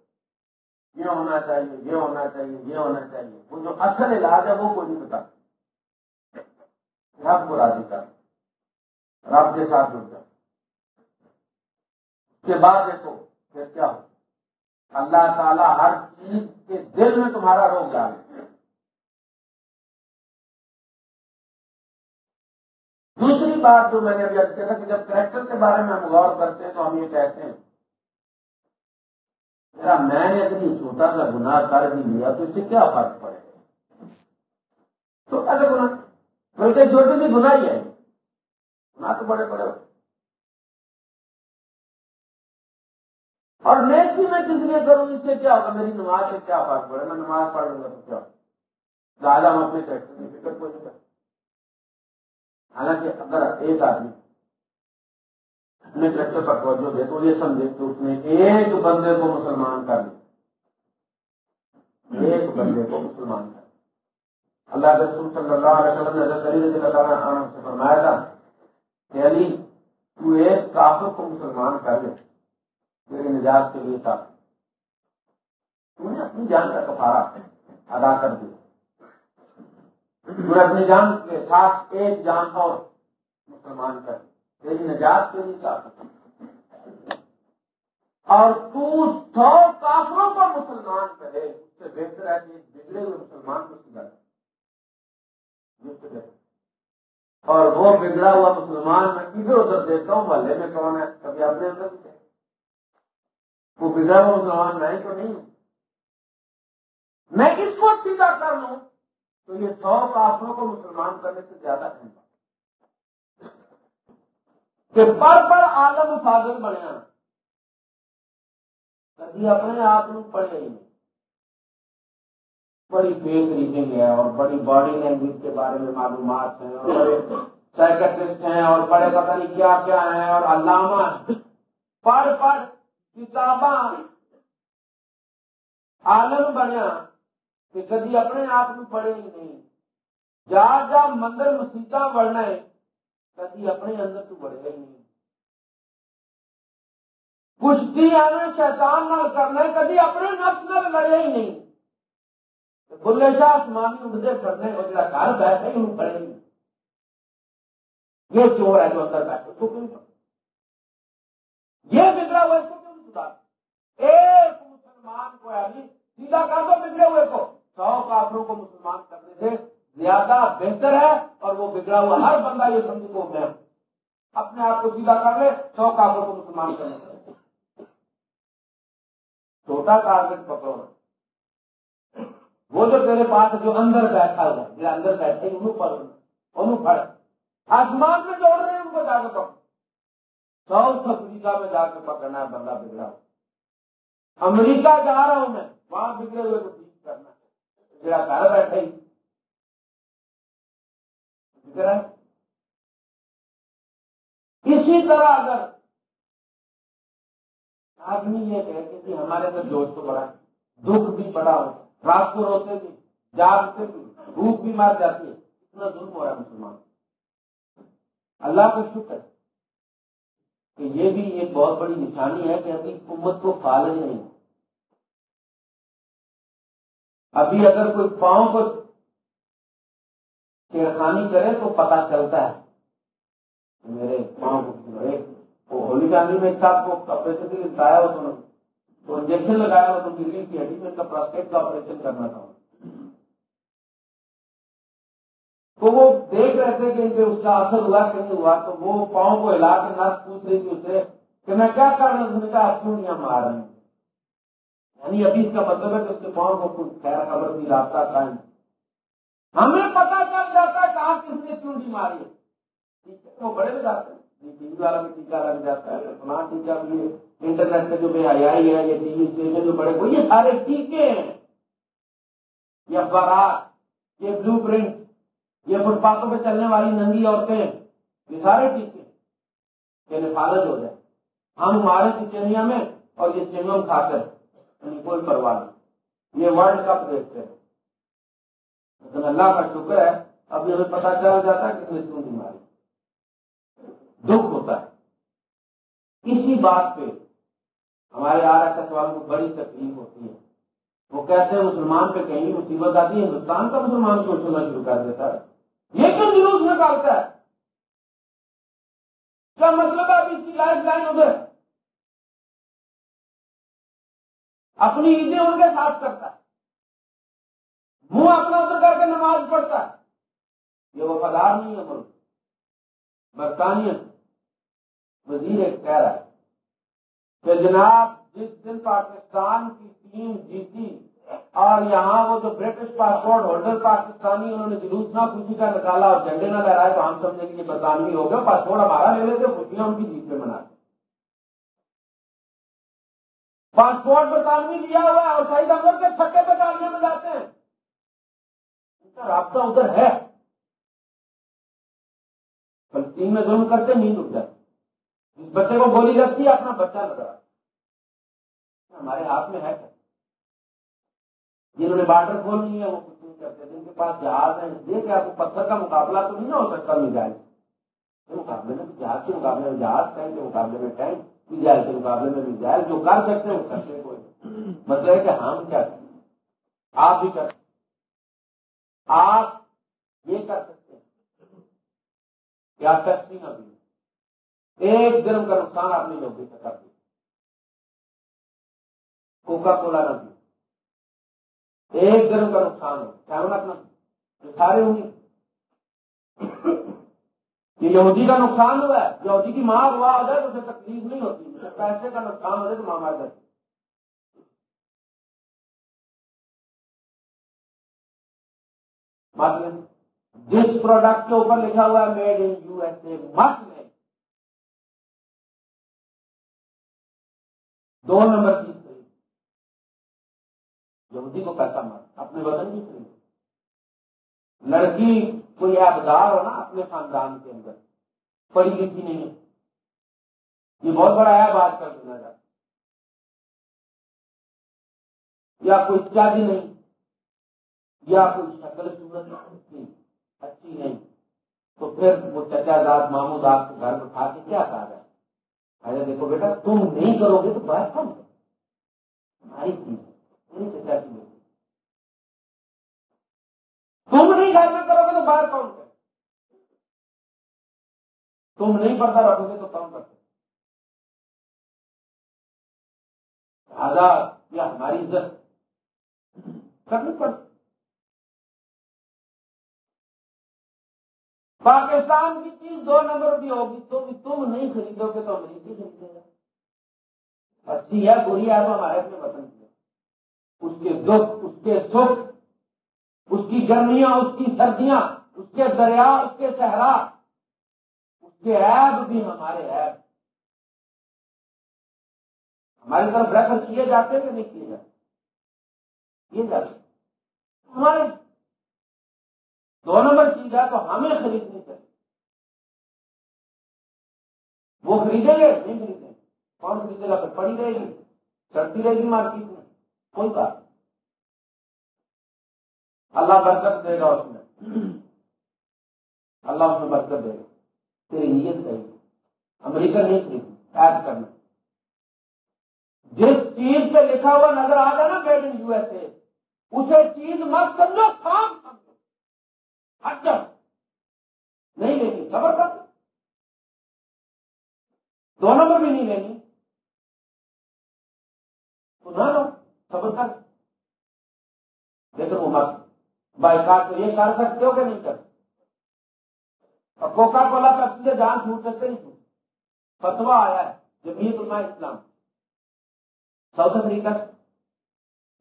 یہ ہونا چاہیے، یہ ہونا چاہیے، یہ ہونا چاہیے۔ وہ جو اصل علاج ہے وہ کوئی نہیں بتا رب کو راضی کر۔ رب کے ساتھ جڑ جائے کے بعد دیکھو پھر کیا ہو؟ اللہ تعالیٰ ہر چیز کے دل میں تمہارا روک ڈالے دوسری بات جو میں نے ابھی کہا کہ جب کریکٹر کے بارے میں ہم غور کرتے ہیں تو ہم یہ کہتے ہیں، میرا میں نے اتنی چھوٹا سا گناہ کر بھی لیا تو اس سے کیا فرق پڑے گا؟ چھوٹا سا گنا بلکہ چھوٹی سی گناہ ہی ہے، گناہ تو بڑے بڑے ہوتے اور نیکی میں کس لیے کروں؟ اس سے کیا ہوگا؟ میری نماز سے کیا فرق پڑے؟ میں نماز پڑھ لوں گا تو کیا؟ زیادہ ہم اپنے کی فکر کوئی نہیں حالانکہ اگر ایک آدمی اپنے کریکٹر پر توجہ دے تو یہ سمجھے کہ اس نے ایک بندے کو مسلمان کر لیا۔ ایک بندے کو مسلمان کر اللہ کے رسول صلی اللہ علیہ وسلم نے حضرت علی رضی اللہ عنہ سے فرمایا تھا کہ علی، تو ایک کافر کو مسلمان کر لے۔ میری نجات کے لیے تھا۔ تو اپنی جان کا کفارہ ادا کر دیا۔ اپنی جان کے ساتھ ایک جان اور مسلمان کر تیری نجات کے لیے کافر اور تو سو کافروں کو مسلمان کرے، اس سے بہتر ہے کہ بگڑے ہوئے مسلمان کو سدھر اور وہ بگڑا ہوا مسلمان میں ادھر ادھر دیکھتا ہوں، محلے میں کون ہے؟ کبھی اپنے اندر بھی وہ بگڑا ہوا مسلمان میں تو نہیں؟ میں اس کو سیدھا کر لوں تو یہ سو کافروں کو مسلمان کرنے سے زیادہ اہم کہ پر پر عالم فاضل بنیا کبھی اپنے آپ پڑھے ہی بڑی فیس ریڈنگ ہے اور بڑی باڈی لینگویج کے بارے میں معلومات ہیں اور بڑے سائکٹرسٹ ہیں اور بڑے پتہ نہیں کیا کیا ہیں اور علامہ پڑھ پڑھ کتاباں عالم بنیا کہ کبھی اپنے آپ کو پڑھے ہی نہیں۔ جا جا مندر مسیطا بڑھنا ہے کبھی اپنے اندر تو بڑھے ہی نہیں۔ کشتی آنے شیطان نہ کرنا کبھی اپنے نفس نہ لڑے ہی نہیں۔ بلے شاہ آسمانی اڑتے کرنے کو جا گھر بیٹھے ہی ہوں پڑے گی یہ چور ہے جو اندر بیٹھے تو کیوں یہ بگڑا ہوئے ایک مسلمان کو ہے جی، سیدھا کر دو بگڑے ہوئے کو۔ سو کافروں کو مسلمان کرنے سے زیادہ بہتر ہے اور وہ بگڑا ہوا ہر بندہ یہ سمجھ کو۔ میں اپنے آپ کو سیدھا کر لے، سو کافروں کو مسلمان کرنے سے۔ چھوٹا ٹارگیٹ پکڑو۔ وہ جو تیرے پاس جو اندر بیٹھا ہوا جو اندر بیٹھے، انہوں پر، انہوں پڑ آسمان میں دوڑ رہے ہیں، ان کو جا کے پکڑ ساؤتھ افریقہ میں جا کے پکڑنا ہے، بندہ بگڑا۔ امریکہ جا رہا ہوں میں، وہاں بگڑے ہوئے کو ٹھیک کرنا میرا گھر بیٹھے ہی؟ اسی طرح اگر آدمی یہ کہتے کہ ہمارے اندر جوش تو بڑا دکھ بھی بڑا ہو رات کو روتے بھی جاگتے بھی، بھوک بھی مار جاتی ہے۔ اتنا ظلم ہو رہا ہے مسلمان اللہ کا شکر کہ یہ بھی ایک بہت بڑی نشانی ہے کہ ابھی امت کو فالج نہیں ابھی اگر کوئی پاؤں کو چھیڑخانی کرے تو پتا چلتا ہے۔ میرے پاؤں کو ہولی گاندھی میں صاحب کو آپریشن کے لیے بتایا ہو تو انجیکشن لگایا ہو تو دلی کی ہڈی میں کا پراسٹیٹ کا آپریشن کرنا تھا۔ تو وہ دیکھ رہے تھے کہ ان پہ اس کا اثر ہوا کہ نہیں ہوا؟ تو وہ پاؤں کو ہلا کے نس پوچھ رہی تھی اسے کہ میں کیا کر رہا ہوں؟ کہا کیوں نہیں مار رہے ہیں؟ یعنی ابھی اس کا مطلب ہے کہ اس کے پاؤں کو کچھ خیر خبر بھی رابطہ تھا ہمیں پتا چل جاتا ہے کہاں کس نے کیوں نہیں ماری ہے۔ وہ بڑے بھی جاتے ہیں۔ ٹی وی والا بھی ٹیچا لگ جاتا ہے فلاں ٹیچا بھی انٹرنیٹ کا جو بے حیائی ہے، یہ ٹی وی اسٹیشن جو بڑے، وہ یہ سارے ٹیکے ہیں۔ یہ اخبارات، یہ بلو پرنٹ یہ فٹ پاتھوں پہ چلنے والی ننگی عورتیں یہ سارے ٹیکے کہ فالج ہو جائے۔ ہم ہمارے کچنیا میں اور یہ چنگم کھا یعنی کوئی پرواہ نہیں۔ یہ ورلڈ کپ دیکھتے ہیں۔ لیکن اللہ کا شکر ہے اب یہ پتا چل جاتا ہے کہ کیوں بیماری دکھ ہوتا ہے۔ اسی بات پہ ہمارے آر ایس ایس والوں کو بڑی تکلیف ہوتی ہے۔ وہ کہتے ہیں، مسلمان پہ کہیں مصیبت آتی ہے، ہندوستان کا مسلمان کو سننا شروع کر دیتا ہے۔ یہ جلوس نکالتا ہے۔ کیا مطلب ہے اس کی لائف لائن ادھر؟ اپنی عیدیں ان کے ساتھ کرتا ہے۔ منہ اپنا ادھر کر کے نماز پڑھتا ہے۔ یہ وفادار نہیں ہے ملک۔ برطانیہ وزیر کہہ رہا ہے کہ جناب جس دن پاکستان کی ٹیم جیتی اور یہاں وہ جو برٹش پاسپورٹ ہولڈر پاکستانی انہوں نے جلوس نہ خوشی کا نکالا اور جھنڈے نہ لہرائے تو ہم سمجھے کہ یہ برطانوی ہو گیا پاسپورٹ ہمارا لے لیتے خوشیاں ان کی جیت پہ مناتے پاسپورٹ برطانوی لیا ہوا ہے اور صحیح احمد کے چھکے پہ گاڑیاں میں جاتے ہیں۔ ان کا رابطہ ادھر ہے۔ فلسطین میں ظلم کرتے نیند اٹھ جاتی جس بچے کو گولی لگتی ہے، اپنا بچہ لگ رہا ہمارے ہاتھ میں ہے۔ جنہوں نے بارڈر کھولنی ہے، وہ کچھ نہیں کرتے، جن کے پاس جہاز ہے دیکھ آپ کو پتھر کا مقابلہ تو نہیں نہ ہو سکتا میزائل کے مقابلے میں جہاز کے مقابلے میں جہاز ٹینک کے مقابلے میں ٹینک، میزائل کے مقابلے میں میزائل، جو کر سکتے ہیں، وہ کرتے کوئی مطلب ہے کہ ہم کیا کریں؟ آپ بھی کر آپ یہ کر سکتے ہیں کہ آپ ٹیکسی نہ بھی ایک گرم کا نقصان آپ نے نوکری سے کر دیا۔ کوکا کولا نہ بھی ایک گرم کا نقصان ہو کیا اپنا سارے ہوں گے۔ یہ یہودی کا نقصان ہوا ہے، یہودی کی ماں ہوا ہو جائے تو اسے تکلیف نہیں ہوتی پیسے کا نقصان ہو جائے تو ماں مار جاتی۔ جس پروڈکٹ کے اوپر لکھا ہوا ہے made in U S A مت میں دو نمبر چیز۔ یہودی کو پیسہ مار اپنے وطن کی خرید۔ لڑکی کوئی آبدار ہو نا اپنے خاندان کے اندر، پڑھی لکھی نہیں ہے۔ یہ بہت بڑا ہے بات کر دینا جاتا یا کوئی اتیادی نہیں، یا کوئی شکل صورت اچھی نہیں۔ تو پھر وہ چچا داد مامو داد کو گھر میں کھا کے کیا کہا جائے؟ ارے دیکھو بیٹا، تم نہیں کرو گے تو بات کم ہماری چیز میری چچا کی تم نہیں گھر میں کرو گے تو باہر کون کرے تم نہیں پڑھتا رکھو گے تو کون کرتے آزاد یا ہماری عزت۔ کرنی پڑتی پاکستان کی چیز دو نمبر بھی ہوگی، تو بھی تم نہیں خریدو گے تو امریکی خریدے گا اچھی ہے، بری ہے تو ہمارے اپنے وطن کی۔ اس کے دکھ اس کے سکھ، اس کی گرمیاں، اس کی سردیاں، اس کے دریا، اس کے صحرا، اس کے عیب بھی ہمارے عیب ہماری طرف ریفر کیے جاتے کہ نہیں کیے جاتے؟ کیے جاتے ہمارے دو نمبر چیز ہے تو ہمیں خریدنی چاہیے وہ خریدیں گے، نہیں خریدیں کون خریدے گا؟ پھر پڑی رہے گی، چڑھتی رہے گی مارکیٹ میں کوئی بات اللہ برکت دے گا اس میں۔ اللہ اس میں برکت دے گا۔ تیری نیت صحیح امریکہ نہیں۔ ایڈ کرنا جس چیز پہ لکھا ہوا نظر آ جائے نا made in U S A اسے چیز مت سمجھو کام سمجھو۔ اچھا نہیں لینی خبر کر دو۔ نمبر بھی نہیں لینی۔ تو نہ لو۔ خبر کر لیکن وہ مت بائیکاٹ تو یہ کر سکتے ہو کہ نہیں کر؟ اور کوکا کولا پیپسی سے جان چھوٹ سکتے نہیں چھوٹ فتوا آیا ہے جمعیت علماء اسلام۔ South Africa.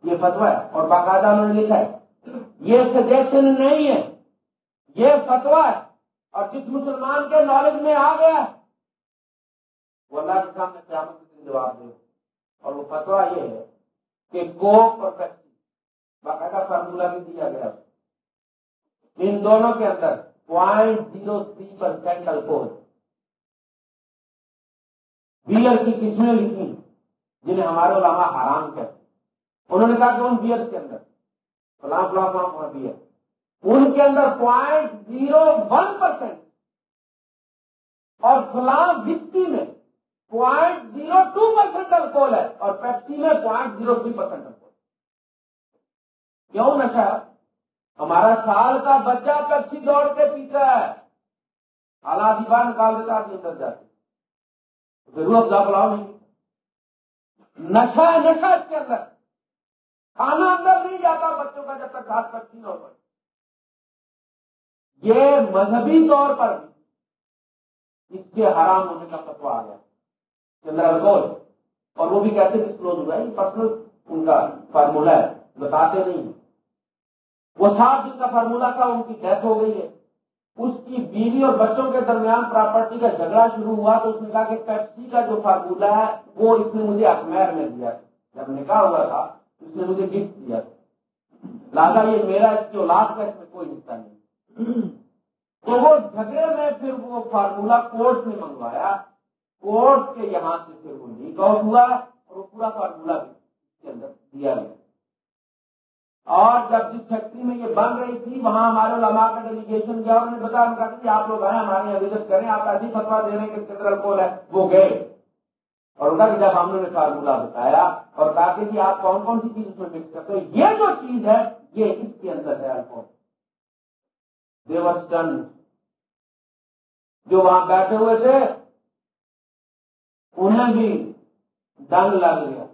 یہ فتوا ہے اور باقاعدہ انہوں نے لکھا ہے۔ یہ سجیشن نہیں ہے۔ یہ فتوا ہے۔ اور جس مسلمان کے نالج میں آ گیا وہ اللہ کے سامنے قیامت کے دن جواب دے اور وہ فتوا یہ ہے کہ کوک اور باقاعدہ فارمولا بھی دیا گیا۔ ان دونوں کے اندر point zero three percent alcohol beer کی قسمیں لکھی؟ جنہیں ہمارے علماء حرام کرتے انہوں نے کہا کہ ان بیئر کے اندر۔ فلاں فلاں فلاں بیئر۔ ان کے اندر پوائنٹ زیرو ون پرسینٹ اور فلاں وسکی میں point zero two percent alcohol ہے اور پیپسی میں point zero three percent alcohol کیوں نشا ہمارا سال کا بچہ پیپسی دوڑ کے پیتا ہے۔ حالات بار نکال دیتا آپ اندر جاتے ضرور افزا بلاؤ نہیں۔ نشا نشا اس کے اندر۔ کھانا اندر نہیں جاتا بچوں کا جب تک گھاس پچی نہ ہو یہ مذہبی طور پر اس کے حرام ہونے کا فتوا آ گیا۔ چندر گول اور وہ بھی کیسے ڈسکلوز ہوا ہے پرسنل ان کا فارمولا ہے، بتاتے نہیں۔ وہ سات دن کا فارمولا تھا، ان کی ڈیتھ ہو گئی ہے۔ اس کی بیوی اور بچوں کے درمیان پراپرٹی کا جھگڑا شروع ہوا تو اس نے کہا کہ پیپسی کا جو فارمولا ہے، وہ اس نے مجھے اخمیر میں دیا جب نکاح ہوا تھا، اس نے مجھے گفٹ دیا لہٰذا یہ میرا، اس کی اولاد کا اس میں کوئی حصہ نہیں۔ تو وہ جھگڑے میں پھر وہ فارمولا کورٹ نے منگوایا۔ کورٹ کے یہاں سے پھر وہ لیک آؤٹ ہوا اور وہ پورا فارمولا بھی اس کے اندر دیا گیا۔ اور جب جس فیکٹری میں یہ بن رہی تھی، وہاں ہمارے علماء کا ڈیلیگیشن گیا انہوں نے بتایا کہ جی، آپ لوگ آئے ہمارے یہاں وزٹ کریں، آپ ایسی فتوا دے رہے ہیں کہ الکول ہے۔ وہ گئے۔ اور کہ جب ہم نے فارمولا بتایا اور کہا کہ جی آپ کون کون سی چیز اس میں مکس کرتے ہیں؟ یہ جو چیز ہے، یہ اس کے اندر ہے الکول دیوسٹن جو وہاں بیٹھے ہوئے تھے انہیں بھی ڈنگ لگ گیا۔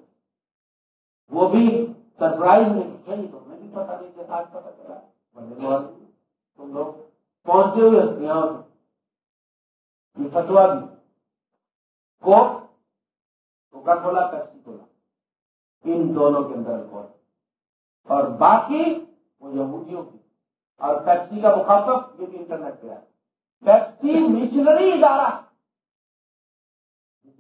وہ بھی سرپرائز میں تو بھی پتا نہیں کہ آج پتا چلا۔ بڑے تم لوگ پہنچے ہوئے ہستیاں یہ فتوا بھی۔ کوک کوکا کولا پیپسی کولا ان دونوں کے اندر کون اور باقی وہ یہودیوں کی۔ اور پیپسی کا مخافت یہ بھی انٹرنیٹ پہ ہے۔ پیپسی مشنری ادارہ۔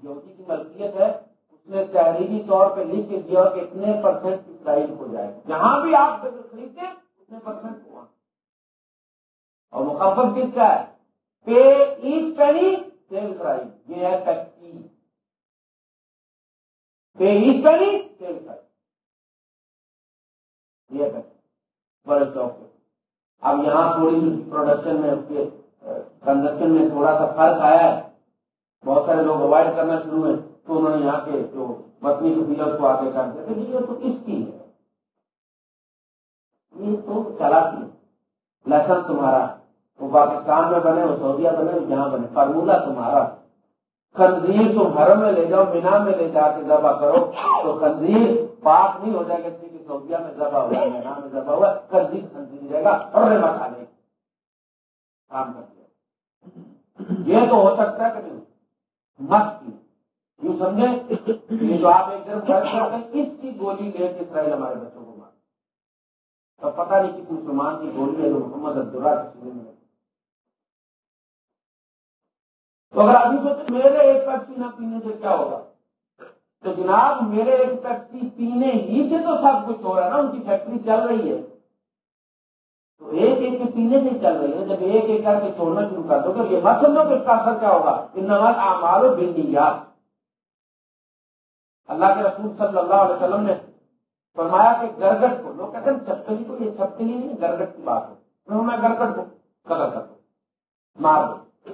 یہودی کی ملکیت ہے، اس نے تحریری طور پہ لکھ کے دیا کہ اتنے پرسینٹ اسرائیل ہو جائے جہاں بھی آپ خریدتے اتنے پرسینٹ ہوا اور مخفف کس کا ہے؟ پے ایچ پینی سیو اسرائیل یہ ہے پیپسی پے ایچ پینی سیو اسرائیل یہ بڑے چوک اب یہاں تھوڑی سی پروڈکشن میں اس کے کنزپشن میں تھوڑا سا فرق آیا ہے۔ بہت سارے لوگ اوائڈ کرنا شروع ہوئے تو انہوں نے یہاں کے جو متنی کو آگے کر دیا۔ کہ یہ تو کس کی ہے۔ یہ تو چلا کی لسن تمہارا، وہ پاکستان میں بنے، وہ سعودیہ بنے، وہ جہاں بنے۔ فارمولا تمہارا۔ خنزیر تم گھروں میں لے جاؤ، مینا میں لے جا کے ذبح کرو۔ تو خنزیر پاک نہیں ہو جائے گا کہ سعودیہ میں ذبح ہوا مینا میں ذبح ہوا خنزیر خنزیر رہے گا اور کھانے کام کر دیا۔ یہ تو ہو سکتا ہے کہ مت کی یوں سمجھے؟ یہ جو آپ ایک دن فرض کرتے ہیں اس کی گولی لے کے اسرائیل ہمارے بچوں کو مار تو پتا نہیں کتنی مسلمان کی گولی ہے جو محمد عبداللہ کے میں تو اگر ابھی سوچے میرے ایک پیپسی نہ پینے سے کیا ہوگا؟ تو جناب میرے ایک پیپسی پینے ہی سے تو سب کچھ ہو رہا ہے نا، ان کی فیکٹری چل رہی ہے۔ تو ایک ایک کے پینے سے چل رہی ہے، جب ایک ایک کر کے چھوڑنا شروع کر دو گے یہ مت سمجھو کہ اس کا اثر کیا ہوگا۔ نماز اعمال و بندیات اللہ کے رسول صلی اللہ علیہ وسلم نے فرمایا کہ گرگٹ کو، لوگ کہتے ہیں چپکلی کو یہ چپکلی نہیں گرگٹ کی بات ہے۔ میں گرگٹ کو، قدر کر مار دو۔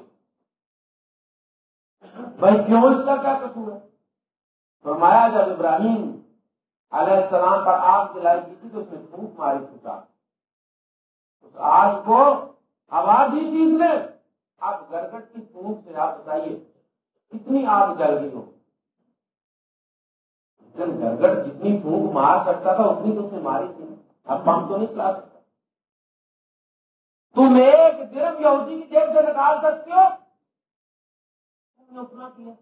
بھائی کیوں اس کا کیا قصور ہے؟ فرمایا جب ابراہیم علیہ السلام پر آگ جلائی کی تھی تو اس نے پھوک ماری تھی۔ آج کو آواز ہی چیز نے آپ گرگٹ کی پھونک سے آپ بتائیے کتنی آگ جل گئی ہو۔ جب گرگٹ جتنی پھونک مار سکتا تھا، اتنی تو اس نے ماری تھی۔ اب ہم تو نہیں چلا سکتا۔ تم ایک درم یہودی کی جیب سے نکال سکتے ہو۔ تم نے اتنا کیا۔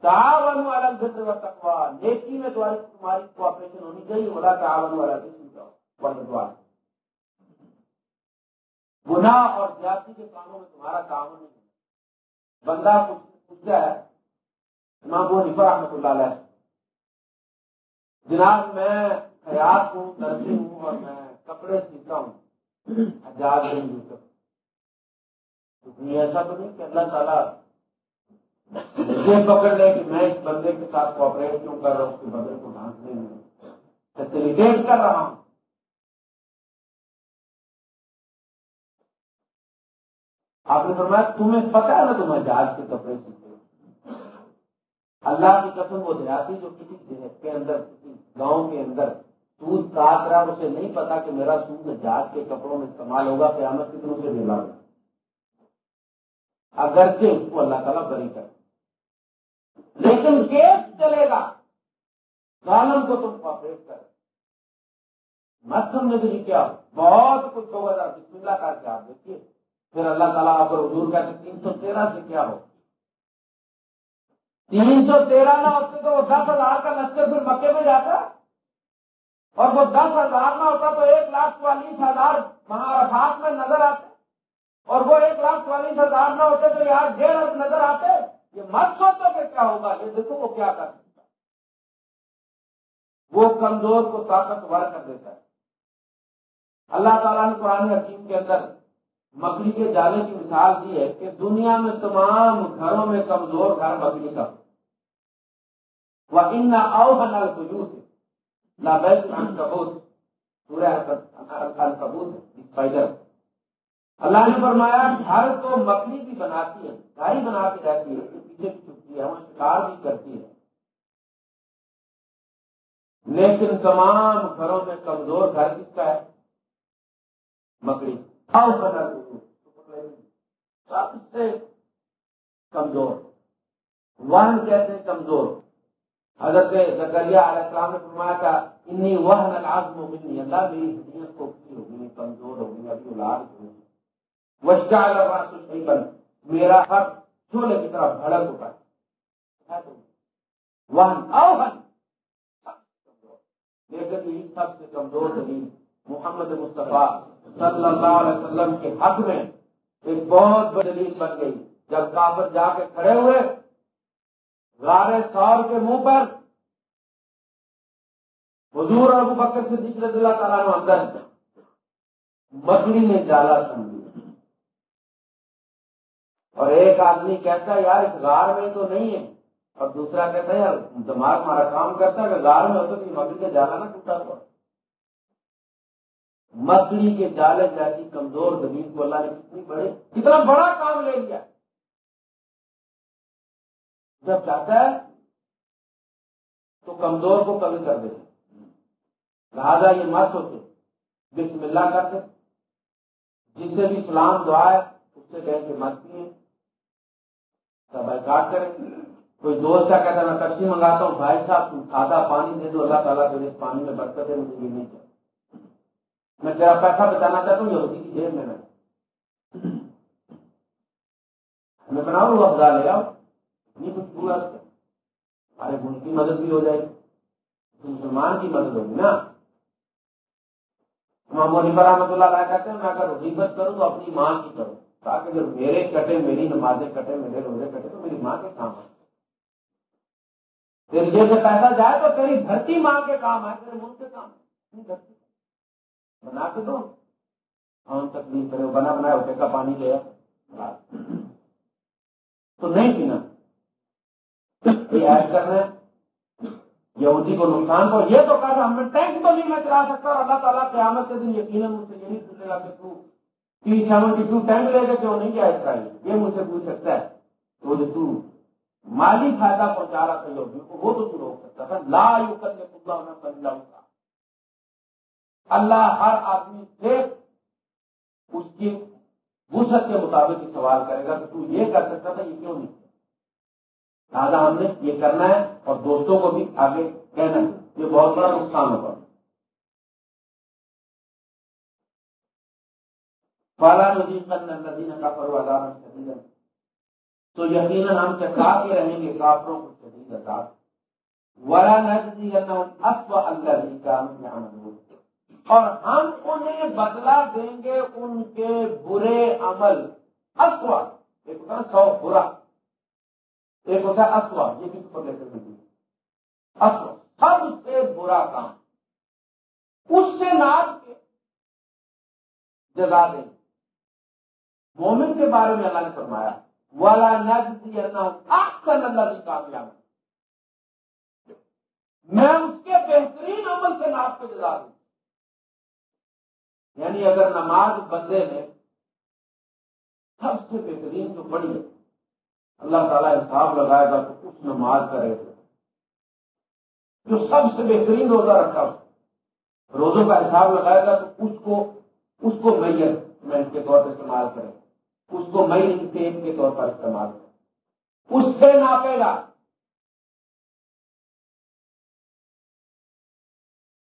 تعاون والا گھر تکوا نیکی میں تمہاری کوپریشن ہونی چاہیے۔ بولا تعاون والا گھر گناہ اور جاتی کے کاموں میں تمہارا کام نہیں ہے۔ بندہ پوچھتا ہے، امام وہ نفا رحمت اللہ علیہ۔ جناب، میں خیات ہوں درجی ہوں اور میں کپڑے سیتا ہوں۔ آزاد نہیں ہوں ایسا تو نہیں کہ اللہ تعالیٰ یہ پکڑ لے کہ میں اس بندے کے ساتھ کوپریٹ کیوں کر رہا ہوں، اس کے بدلے کو ڈھانس نہیں ہوں۔ فیسلٹیٹ کر رہا ہوں۔ آپ نے فرمایا، تمہیں پتا ہے نا تمہیں جہاز کے کپڑے سیکھتے اللہ کی قسم وہ دیہاتی جو کسی کے اندر، کسی گاؤں کے اندر سود کاٹ رہا اسے نہیں پتا کہ میرا سود جہاز کے کپڑوں میں استعمال ہوگا، قیامت کی دنوں سے ملا اگرچہ اس کو اللہ تعالیٰ بری کر لیکن کیس چلے گا۔ ظالم کو تم کوپریٹ کر۔ مت سمجھے کہ کیا؟ بہت کچھ ہوگا۔ بسم اللہ کر کے آپ دیکھیے۔ پھر اللہ تعالیٰ آپ کو حضور کہتے تین سو تیرہ سے کیا ہو؟ تین سو تیرہ نہ ہوتے تو وہ دس ہزار کا لشکر پھر مکے میں جاتا؟ اور وہ دس ہزار نہ ہوتا تو ایک لاکھ چوالیس ہزار مہارفات میں نظر آتے۔ اور وہ ایک لاکھ چوالیس ہزار نہ ہوتے تو یار ڈیڑھ ارب نظر آتے۔ یہ مت سوچو کہ کیا ہوگا، یہ دیکھو وہ کیا کر سکتا وہ کمزور کو طاقتور کر دیتا ہے۔ اللہ تعالیٰ نے قرآن حکیم کے اندر مکڑی کے جالے کی مثال دی ہے کہ دنیا میں تمام گھروں میں کمزور گھر مکڑی کا۔ وہ ان اوہن الجوت نہ بیت کا بہت سورہ القبول اسپائڈر اللہ نے فرمایا، گھر تو مکڑی بھی بناتی ہے گاڑی بنا کے رہتی ہے پیچھے بھی چھپتی ہے وہ شکار بھی کرتی ہے۔ لیکن تمام گھروں میں کمزور گھر کس کا ہے؟ مکڑی۔ سب سے کمزور ون کیسے کمزور حضرت زکریہ علیہ السلام نے فرمایا تھا، انی وہ ناز منی، اللہ میری ہڈیاں کھوکھلی ہوگی کمزور ہوگی ابھی اولاد ہوگی وہ بن میرا حق چھونے کی طرح بھڑک اٹھا۔ وحن وہ لیکن یہ سب سے کمزور دلیل محمد مصطفیٰ صلی اللہ علیہ وسلم کے حق میں ایک بہت بڑی دلیل بن گئی۔ جب کافر جا کے کھڑے ہوئے غار سور کے منہ پر حضور ابو بکر سے رضی اللہ تعالیٰ نے اندر مکڑی نے جالا سمجھی اور ایک آدمی کہتا ہے، یار، اس غار میں تو نہیں ہے۔ اور دوسرا کہتا ہے، یار دماغ ہمارا کام کرتا ہے کہ گار میں ہوتا تو مکڑی کا جالا نہ ٹوٹا ہوا۔ مکڑی کے جالے جیسی کمزور زمین کو اللہ نے کتنی بڑے، کتنا بڑا کام لے لیا۔ جب چاہتا ہے تو کمزور کو کمی کر دیتے لہذا یہ مت ہوتے بسم اللہ کرتے جس سے بھی سلام دعا ہے، اس سے کہیں کہ مت پیے سب کریں۔ کوئی دوست کیا کہتا میں کچھ منگاتا ہوں، بھائی صاحب، تم سادہ پانی دے دو، اللہ تعالیٰ کے اس پانی میں برکت ہے مجھے یہ نہیں چاہتا میں تیرا پیسہ بچانا چاہتا ہوں، یہودی کی جیب میں میں بناؤں وہ افزا لے آؤ نہیں کچھ پورا۔ ہمارے گن کی مدد بھی ہو جائے گی۔ مسلمان کی مدد ہوگی نا۔ مودی پر رحمۃ اللہ علیہ کہتے ہیں، میں اگر غیبت کروں تو اپنی ماں کی کروں۔ تاکہ اگر میرے کٹے میری نمازیں کٹے، میرے روزے کٹے، تو میری ماں کے کام آئے۔ تیری جیب سے پیسہ جائے تو تیری دھرتی ماں کے کام ہے تیرے ملک کے کام ہے بنا کے دو۔ ہم تکلیف کرے؟ بنا بنایا ہوتے کا پانی لے تو نہیں پینا۔ یہ ایڈ کرنا ہے یہودی کو نقصان کو یہ تو کہا ہم نے ٹینک تو نہیں میں چلا سکتا اور اللہ تعالیٰ قیامت کے دن یقیناً مجھ سے یہ نہیں پوچھے گا کہ تو تین سیونٹی ٹو ٹینک لے کے کیوں نہیں کیا اس کا یہ مجھ سے پوچھ سکتا ہے۔ تو جو تو مالی فائدہ پہنچا رہا تھا یہودیوں کو، وہ تو تو روک سکتا تھا۔ لا یو کر کے خدا اللہ ہر آدمی سے اس کی وسط کے مطابق سوال کرے گا کہ تو یہ کر سکتا تھا، یہ کیوں نہیں؟ لہٰذا ہم نے یہ کرنا ہے اور دوستوں کو بھی آگے کہنا ہے۔ یہ بہت بڑا نقصان ہوگا۔ فالا ندی ندی نے کا پروازار تو یقیناً ہم چکا کے رہیں گے کافروں کو شدید عذاب۔ ورا نجی اسو اللہ کا اور ہم انہیں بدلا دیں گے ان کے برے عمل۔ اسوا ایک سو برا۔ ایک ہوتا ہے اسوا یہ کسی کو لیتے ہیں؟ اسوا سب سے برا کام۔ اس سے ناپ کے جگا دیں۔ مومن کے بارے میں اللہ نے فرمایا والا نجی اللہ بھی کامیاب میں اس کے بہترین عمل سے ناپ کے جلا دوں۔ یعنی اگر نماز بندے نے سب سے بہترین جو بڑی ہے اللہ تعالیٰ حساب لگائے گا تو اس نماز کرے گا جو سب سے بہترین روزہ رکھا روزوں کا حساب لگائے گا تو اس کو اس کو میئر میں کے طور پر استعمال کرے اس کو مئی تیل کے طور پر استعمال کر اس سے ناپے گا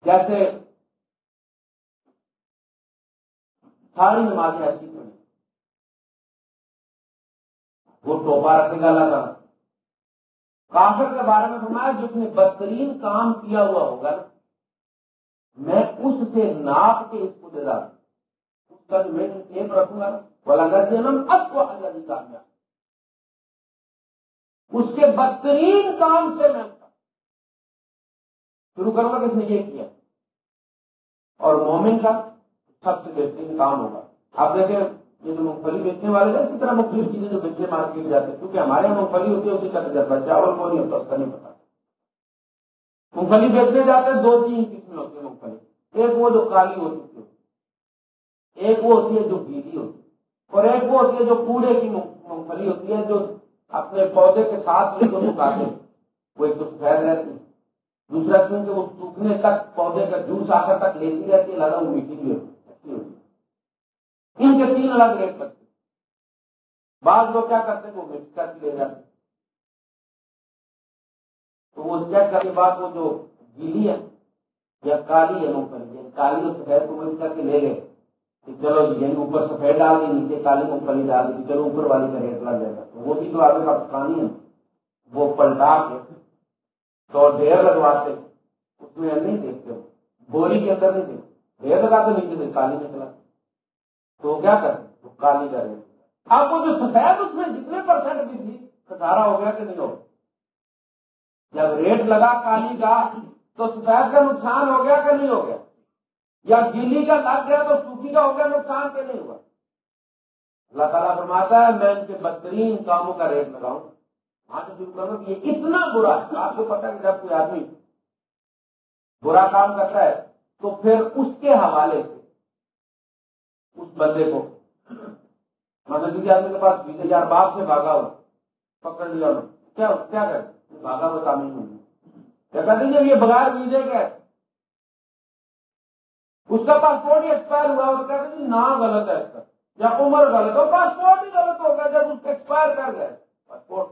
جیسے ساری نمازیں ایسی پڑی وہ ٹوپا رکھے گا اللہ تعالیٰ کافر کے بارے میں فرمایا جس نے بدترین کام کیا ہوا ہوگا میں اس سے ناپ کے اس کو دے دوں اس کا جو میں ٹیپ رکھوں گا بولا جنم اب کو اللہ کامیاب اس کے بدترین کام سے میں شروع کروں گا کس نے یہ کیا۔ اور مومن کا سب سے بہترین کام ہوگا۔ آپ دیکھیں یہ جو مونگ بیچنے والے ہیں اسی طرح مختلف چیزیں جو بیچنے مارکیٹ جاتے ہیں۔ کیونکہ ہمارے یہاں مونگ ہوتی ہے، اسی کا تجربہ۔ چاول کو نہیں ہوتا اس کا نہیں پتا۔ مونگ پھلی بیچنے جاتے ہیں، دو تین قسمیں ہوتی ہیں مونگ ایک وہ جو کالی ہو چکی ہوتی ایک وہ ہوتی ہے جو گیلی ہوتی ہے۔ اور ایک وہ ہوتی ہے جو کوڑے کی مونگ ہوتی ہے، جو اپنے پودے کے ساتھ لے کو سکھاتے وہ ایک تو سفید رہتی دوسرا کیونکہ وہ سوکھنے تک پودے کا جوس آ کر تک لیتی رہتی ہے، لگا وہ میٹھی بھی ہوتی ہے۔ ان کے تین الگ ریٹ کرتے بعض لوگ کیا کرتے ہیں؟ وہ مکس کر کے لے جاتے تو وہ چیک کر کے بعد وہ جو گیلی ہے یا کالی ہے مونگ پھلی یعنی کالی اور سفید کو مکس کر کے لے گئے۔ کہ چلو جی، یعنی اوپر سفید ڈال دی، نیچے کالی مونگ پھلی ڈال دی، چلو اوپر والی کا ریٹ لگ جائے گا۔ تو وہ بھی تو آگے کا پکانی ہے۔ وہ پلٹا کے تو ڈھیر لگواتے اس میں نہیں دیکھتے۔ بوری کے اندر نہیں دیکھتے۔ ڈھیر لگاتے نیچے سے کالی نکلا۔ تو کیا کرتے وہ کالی کا آپ کو جو سفید اس میں جتنے پرسینٹ بھی تھی سارا ہو گیا کہ نہیں ہو جب ریٹ لگا کالی کا، تو سفید کا نقصان ہو گیا کہ نہیں ہو گیا؟ یا گیلی کا لگ گیا تو سوکھی کا ہو گیا نقصان کے نہیں ہوا؟ اللہ تعالیٰ فرماتا ہے، میں ان کے بدترین کاموں کا ریٹ لگاؤں۔ وہاں سے شروع کروں کہ یہ اتنا برا ہے۔ آپ کو پتا کہ جب کوئی آدمی برا کام کرتا ہے، تو پھر اس کے حوالے سے اس بندے کو۔ مطلب کسی آدمی کے پاس بیس ہزار باپ سے بھاگا ہو، پکڑ لیا ہو، کیا کیا کر بھاگا ہوا تعمیر ہوں کیا کہتے ہیں یہ بغیر ویزے کے اس کا پاسپورٹ ایکسپائر ہوا تو کہتے ہیں جی نام غلط ہے اس کا، یا عمر غلط ہو پاسپورٹ ہی غلط ہو گیا جب اس کا ایکسپائر کر گئے۔ پاسپورٹ۔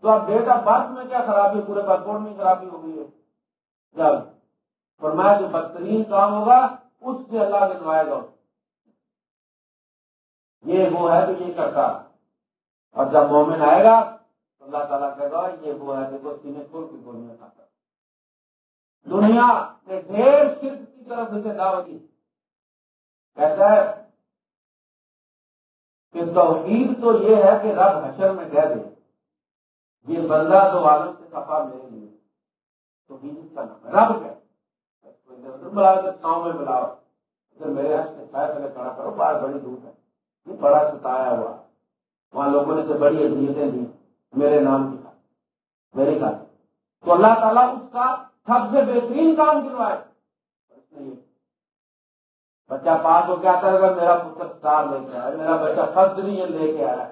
تو اب ڈیٹ آف برتھ میں کیا خرابی پورے پاسپورٹ میں خرابی ہو گئی ہے۔ جب فرمایا جو بدترین کام ہوگا، اس سے اللہ نوائے گا یہ وہ ہے تو یہ کرتا۔ اور جب مومن آئے گا، تو اللہ تعالیٰ کہے گا، یہ وہ ہے دیکھو سینے کھول کی گولیاں کھاتا۔ دنیا نے ڈھیر صرف کی طرف اسے دعوت دی۔ کہتا ہے کہ توحید تو یہ ہے کہ رب حشر میں کہہ دے۔ یہ بندہ دو عالم سے سفا میرے لیے تو اس کا نام رب کہ بلاؤ میں بلاؤ ادھر میرے ہاتھ میں کھڑا کرو باہر بڑی دور ہے۔ بڑا ستایا ہوا۔ وہاں لوگوں نے سے بڑی اذیتیں دی۔ میرے نام کی میری کہا تو اللہ تعالیٰ اس کا سب سے بہترین کام گروائے بچہ پاس ہو کے آتا ہے میرا پتر اسٹار لے کے آیا، میرا بچہ فرسٹ ڈویژن لے کے آیا۔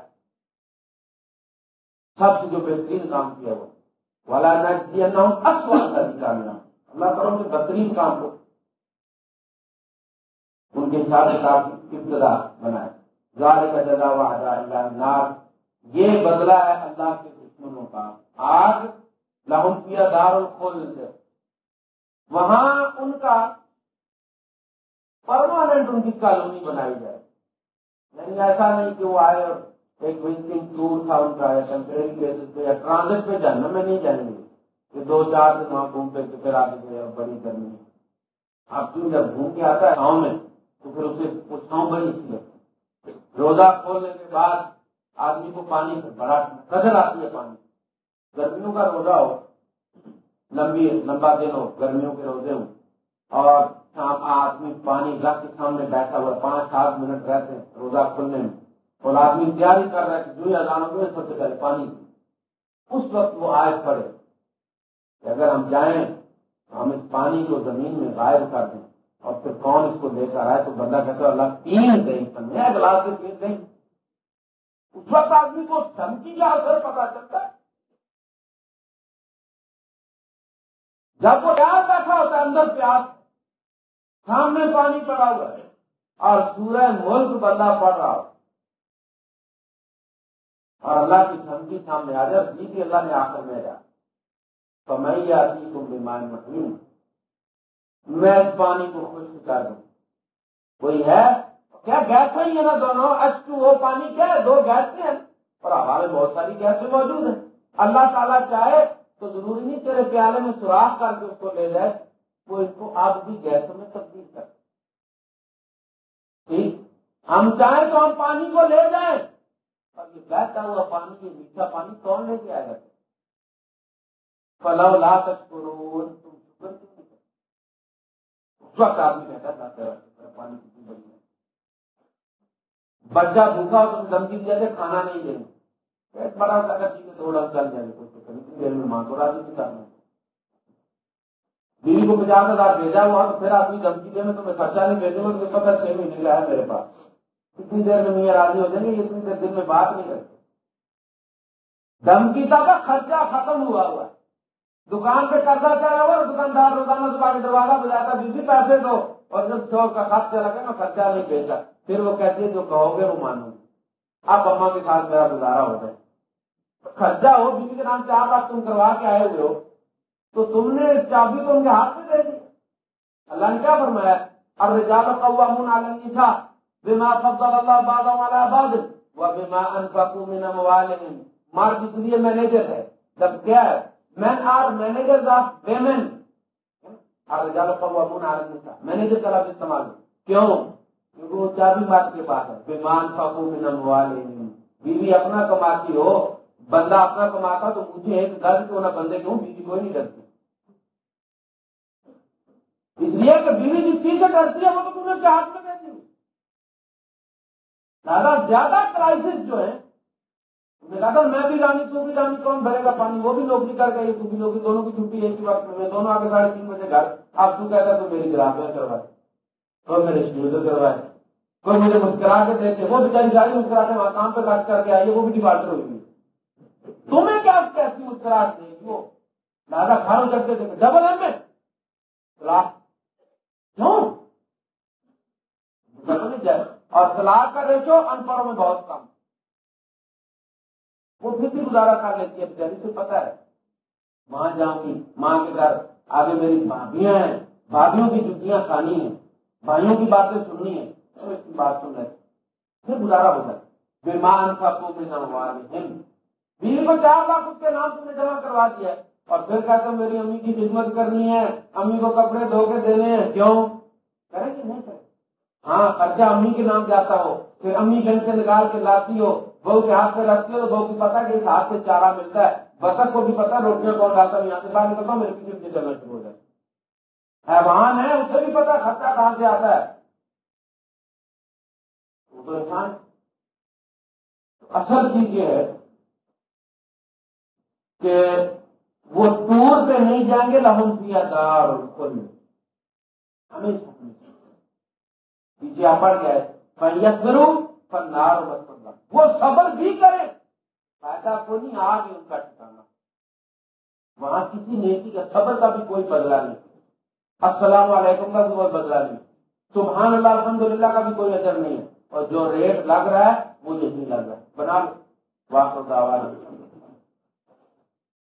سب سے جو بہترین کام کیا وہ۔ والا اللہ تعالیٰ کے بہترین کام کو ان کے ساتھ کتاب ابتدا بنائے۔ گاڑی کا جزا اللہ نار یہ بدلا ہے اللہ کے دشمنوں کا۔ آگ لاہور کیا دار الخلد وہاں ان کا پرماننٹ ان کی کالونی بنائی جائے۔ یعنی ایسا نہیں کہ وہ آئے اور ایک وزٹنگ ٹور تھا ان کا یا ٹیمپریری بیسس پہ یا ٹرانزٹ پہ جانا میں نہیں جائیں گے۔ کہ دو چار دن وہاں گھوم پہ پھر آگے گئے بڑی گرمی۔ اب کیوں جب گھوم کے آتا ہے گاؤں میں، تو پھر اسے وہ چھاؤں بڑی سی روزہ کھولنے کے بعد آدمی کو پانی بڑا قدر آتی ہے پانی۔ گرمیوں کا روزہ ہو، لمبی، لمبا دن ہو، گرمیوں کے روزے ہوں۔ اور آدمی پانی رکھ کے سامنے بیٹھا ہوا، پانچ، سات منٹ رہتے ہیں روزہ کھلنے میں۔ اور آدمی تیاری کر رہا ہے کہ جو ہی اذان ہوگی سب سے پہلے پانی۔ اس وقت وہ آئے پڑے کہ اگر ہم جائیں تو ہم اس پانی کو زمین میں غائب کر دیں۔ اور پھر کون اس کو لے کر آئے تو بندہ کہتے اللہ تین دیں نیا گلاس سے تین دیں۔ اس وقت آدمی کو دھمکی کا اثر پتا چلتا ہے؟ جب وہ پیار بیٹھا ہوتا ہے اندر پیاس سامنے پانی پڑا ہوا ہے اور سورہ ملک بندہ پڑ رہا ہو۔ اور اللہ کی دھمکی سامنے آ جائے بھی اللہ نے آخر میں جا تو میں یہ آتی تم بیمار مہین میں پانی کو خوش کر دوں۔ کوئی ہے۔ کیا گیس ہی ہے نا دونوں؟ اچھا، ایچ ٹو او پانی کیا ہے؟ دو گیس ہیں۔ اور ہمارے بہت ساری گیسیں موجود ہیں۔ اللہ تعالیٰ چاہے تو ضروری نہیں تیرے پیالے میں سوراخ کر کے اس کو لے جائے، وہ اس کو آپ بھی گیسوں میں تبدیل کر ٹھیک؟ ہم چاہیں تو ہم پانی کو لے جائیں اور یہ بہتا ہوا پانی یہ میٹھا پانی کون لے کے آئے گا پلاؤ لا تک تم شکر کیوں نہیں اس آدمی کہتا تھا پانی کتنی بڑی ہے بچہ بھوکا تم دمکی دیا کہ کھانا نہیں دیں گے بڑا ہوتا اگر چیز تھوڑا چل جائے گا دیر میں ماں کو راضی نہیں کرنا۔ بیوی کو پچاس ہزار بھیجا ہوا تو پھر آدمی دھمکی دے میں تمہیں خرچہ نہیں بھیجوں گا تو پتا چھ مہینے کا ہے میرے پاس۔ کتنی دیر میں میاں راضی ہو جائیں گے اتنی دیر دن میں بات نہیں کرتے دھمکی کا خرچہ ختم ہوا ہوا ہے۔ دکان پہ قرضہ چڑھا ہوا دکاندار روزانہ دکان دروازہ بجاتا، بیوی پیسے دو۔ اور جب چوک کا خط چلا گیا نا خرچہ نہیں بھیجا پھر وہ کہتی ہے، جو کہو گے وہ مانو اب اما کے ساتھ میرا گزارا ہو جائے خرچہ ہو، بیوی کے نام چار لاکھ تم کروا کے آئے ہوئے ہو، تو تم نے چابی تو ان کے ہاتھ میں دے دی۔ اللہ نے کیا فرمایا؟ اب رجال قوامون علی النساء بما فضل اللہ بعضهم على بعض وبما انفقوا من اموالهم۔ مرد کے لیے مینیجر ہے، جب کیا ہے؟ Men are manager of women الرجال قوامون علی النساء مینیجر کا لفظ استعمال کیوں؟ کیونکہ وہ چابی بات کے پاس ہے. بما انفقوا من اموالهم بیوی اپنا کماتی ہو، بندہ اپنا کماتا تو مجھے ایک درد کیوں نہ بندے کیوں؟ بیوی کوئی نہیں ڈرتی اس لیے کہ بیوی جس چیز سے ڈرتی ہے، وہ تو تمہیں کیا ہاتھ میں دیتی دادا زیادہ کرائسس جو ہے کہا میں بھی جانی، تو بھی جانی، کون بھرے گا پانی؟ وہ بھی نوکری کر گئی تو بھی نوکری دونوں کی چھٹی ایک ہی وقت میں، دونوں آگے ساڑھے تین بجے گھر۔ آپ تو کہتا تو میری گراہکیں کروائے کوئی میرے اسٹوڈیو کروائے کوئی مجھے مسکرا کے دیتے وہ بیچاری ساری مسکراتے وہاں کام پہ کٹ کر کے آئیے وہ بھی ڈپارٹر ہوئی تھی تمہیں کیا کیسی مسکراہٹ دے گی وہ دادا کھانا کرتے تھے ڈبل ایم میں۔ کیوں؟ اور طلاق کا ریشو ان پڑھوں میں بہت کم۔ وہ پھر بھی گزارا کر لیتی ہے، بچاری سے پتا ہے۔ ماں جاؤں گی ماں کے گھر، آگے میری بھابیاں ہیں۔ بھابھیوں کی جتیاں کھانی ہیں۔ بھائیوں کی باتیں سننی ہے اس کی بات سن رہے پھر گزارا ہو جائے۔ بیمان کا کو بھی نہ بیوی کو چار لاکھ اس کے نام تم نے جمع کروا دیا اور پھر کہتے میری امی کی خدمت کرنی ہے۔ امی کو کپڑے دھو کے دینے ہیں۔ کیوں؟ کریں گے نہیں کریں؟ ہاں خرچہ امی کے نام جاتا ہو۔ پھر امی گھر سے نکال کے لاتی ہو۔ بہو کے ہاتھ سے رکھتی ہو بہو کی پتا کہ اس ہاتھ سے چارہ ملتا ہے۔ بطخ کو بھی پتا روٹیاں کون ڈالتا ہوں یہاں سے باہر نکلتا ہوں، میرے پیچھے پیچھے چلنا شروع ہو جائے حیوان ہے، اسے بھی پتا خرچہ کہاں سے آتا ہے؟ وہ تو انسان اصل چیز یہ ہے کہ وہ ٹور پہ نہیں جائیں گے، لہم کیا دار کل ہمیں پیچھے پڑ گئے۔ کروں پر نار بس وہ صبر بھی کرے، فائدہ کو نہیں، آگے ان کا ٹھکانا وہاں کسی نیتی کا صبر کا بھی کوئی بدلا نہیں۔ السلام علیکم کا بھی کوئی بدلا نہیں۔ سبحان اللہ، الحمدللہ کا بھی کوئی اثر نہیں ہے۔ اور جو ریٹ لگ رہا ہے، وہ یہی لگ رہا ہے۔ بنا لو۔ واپس آواز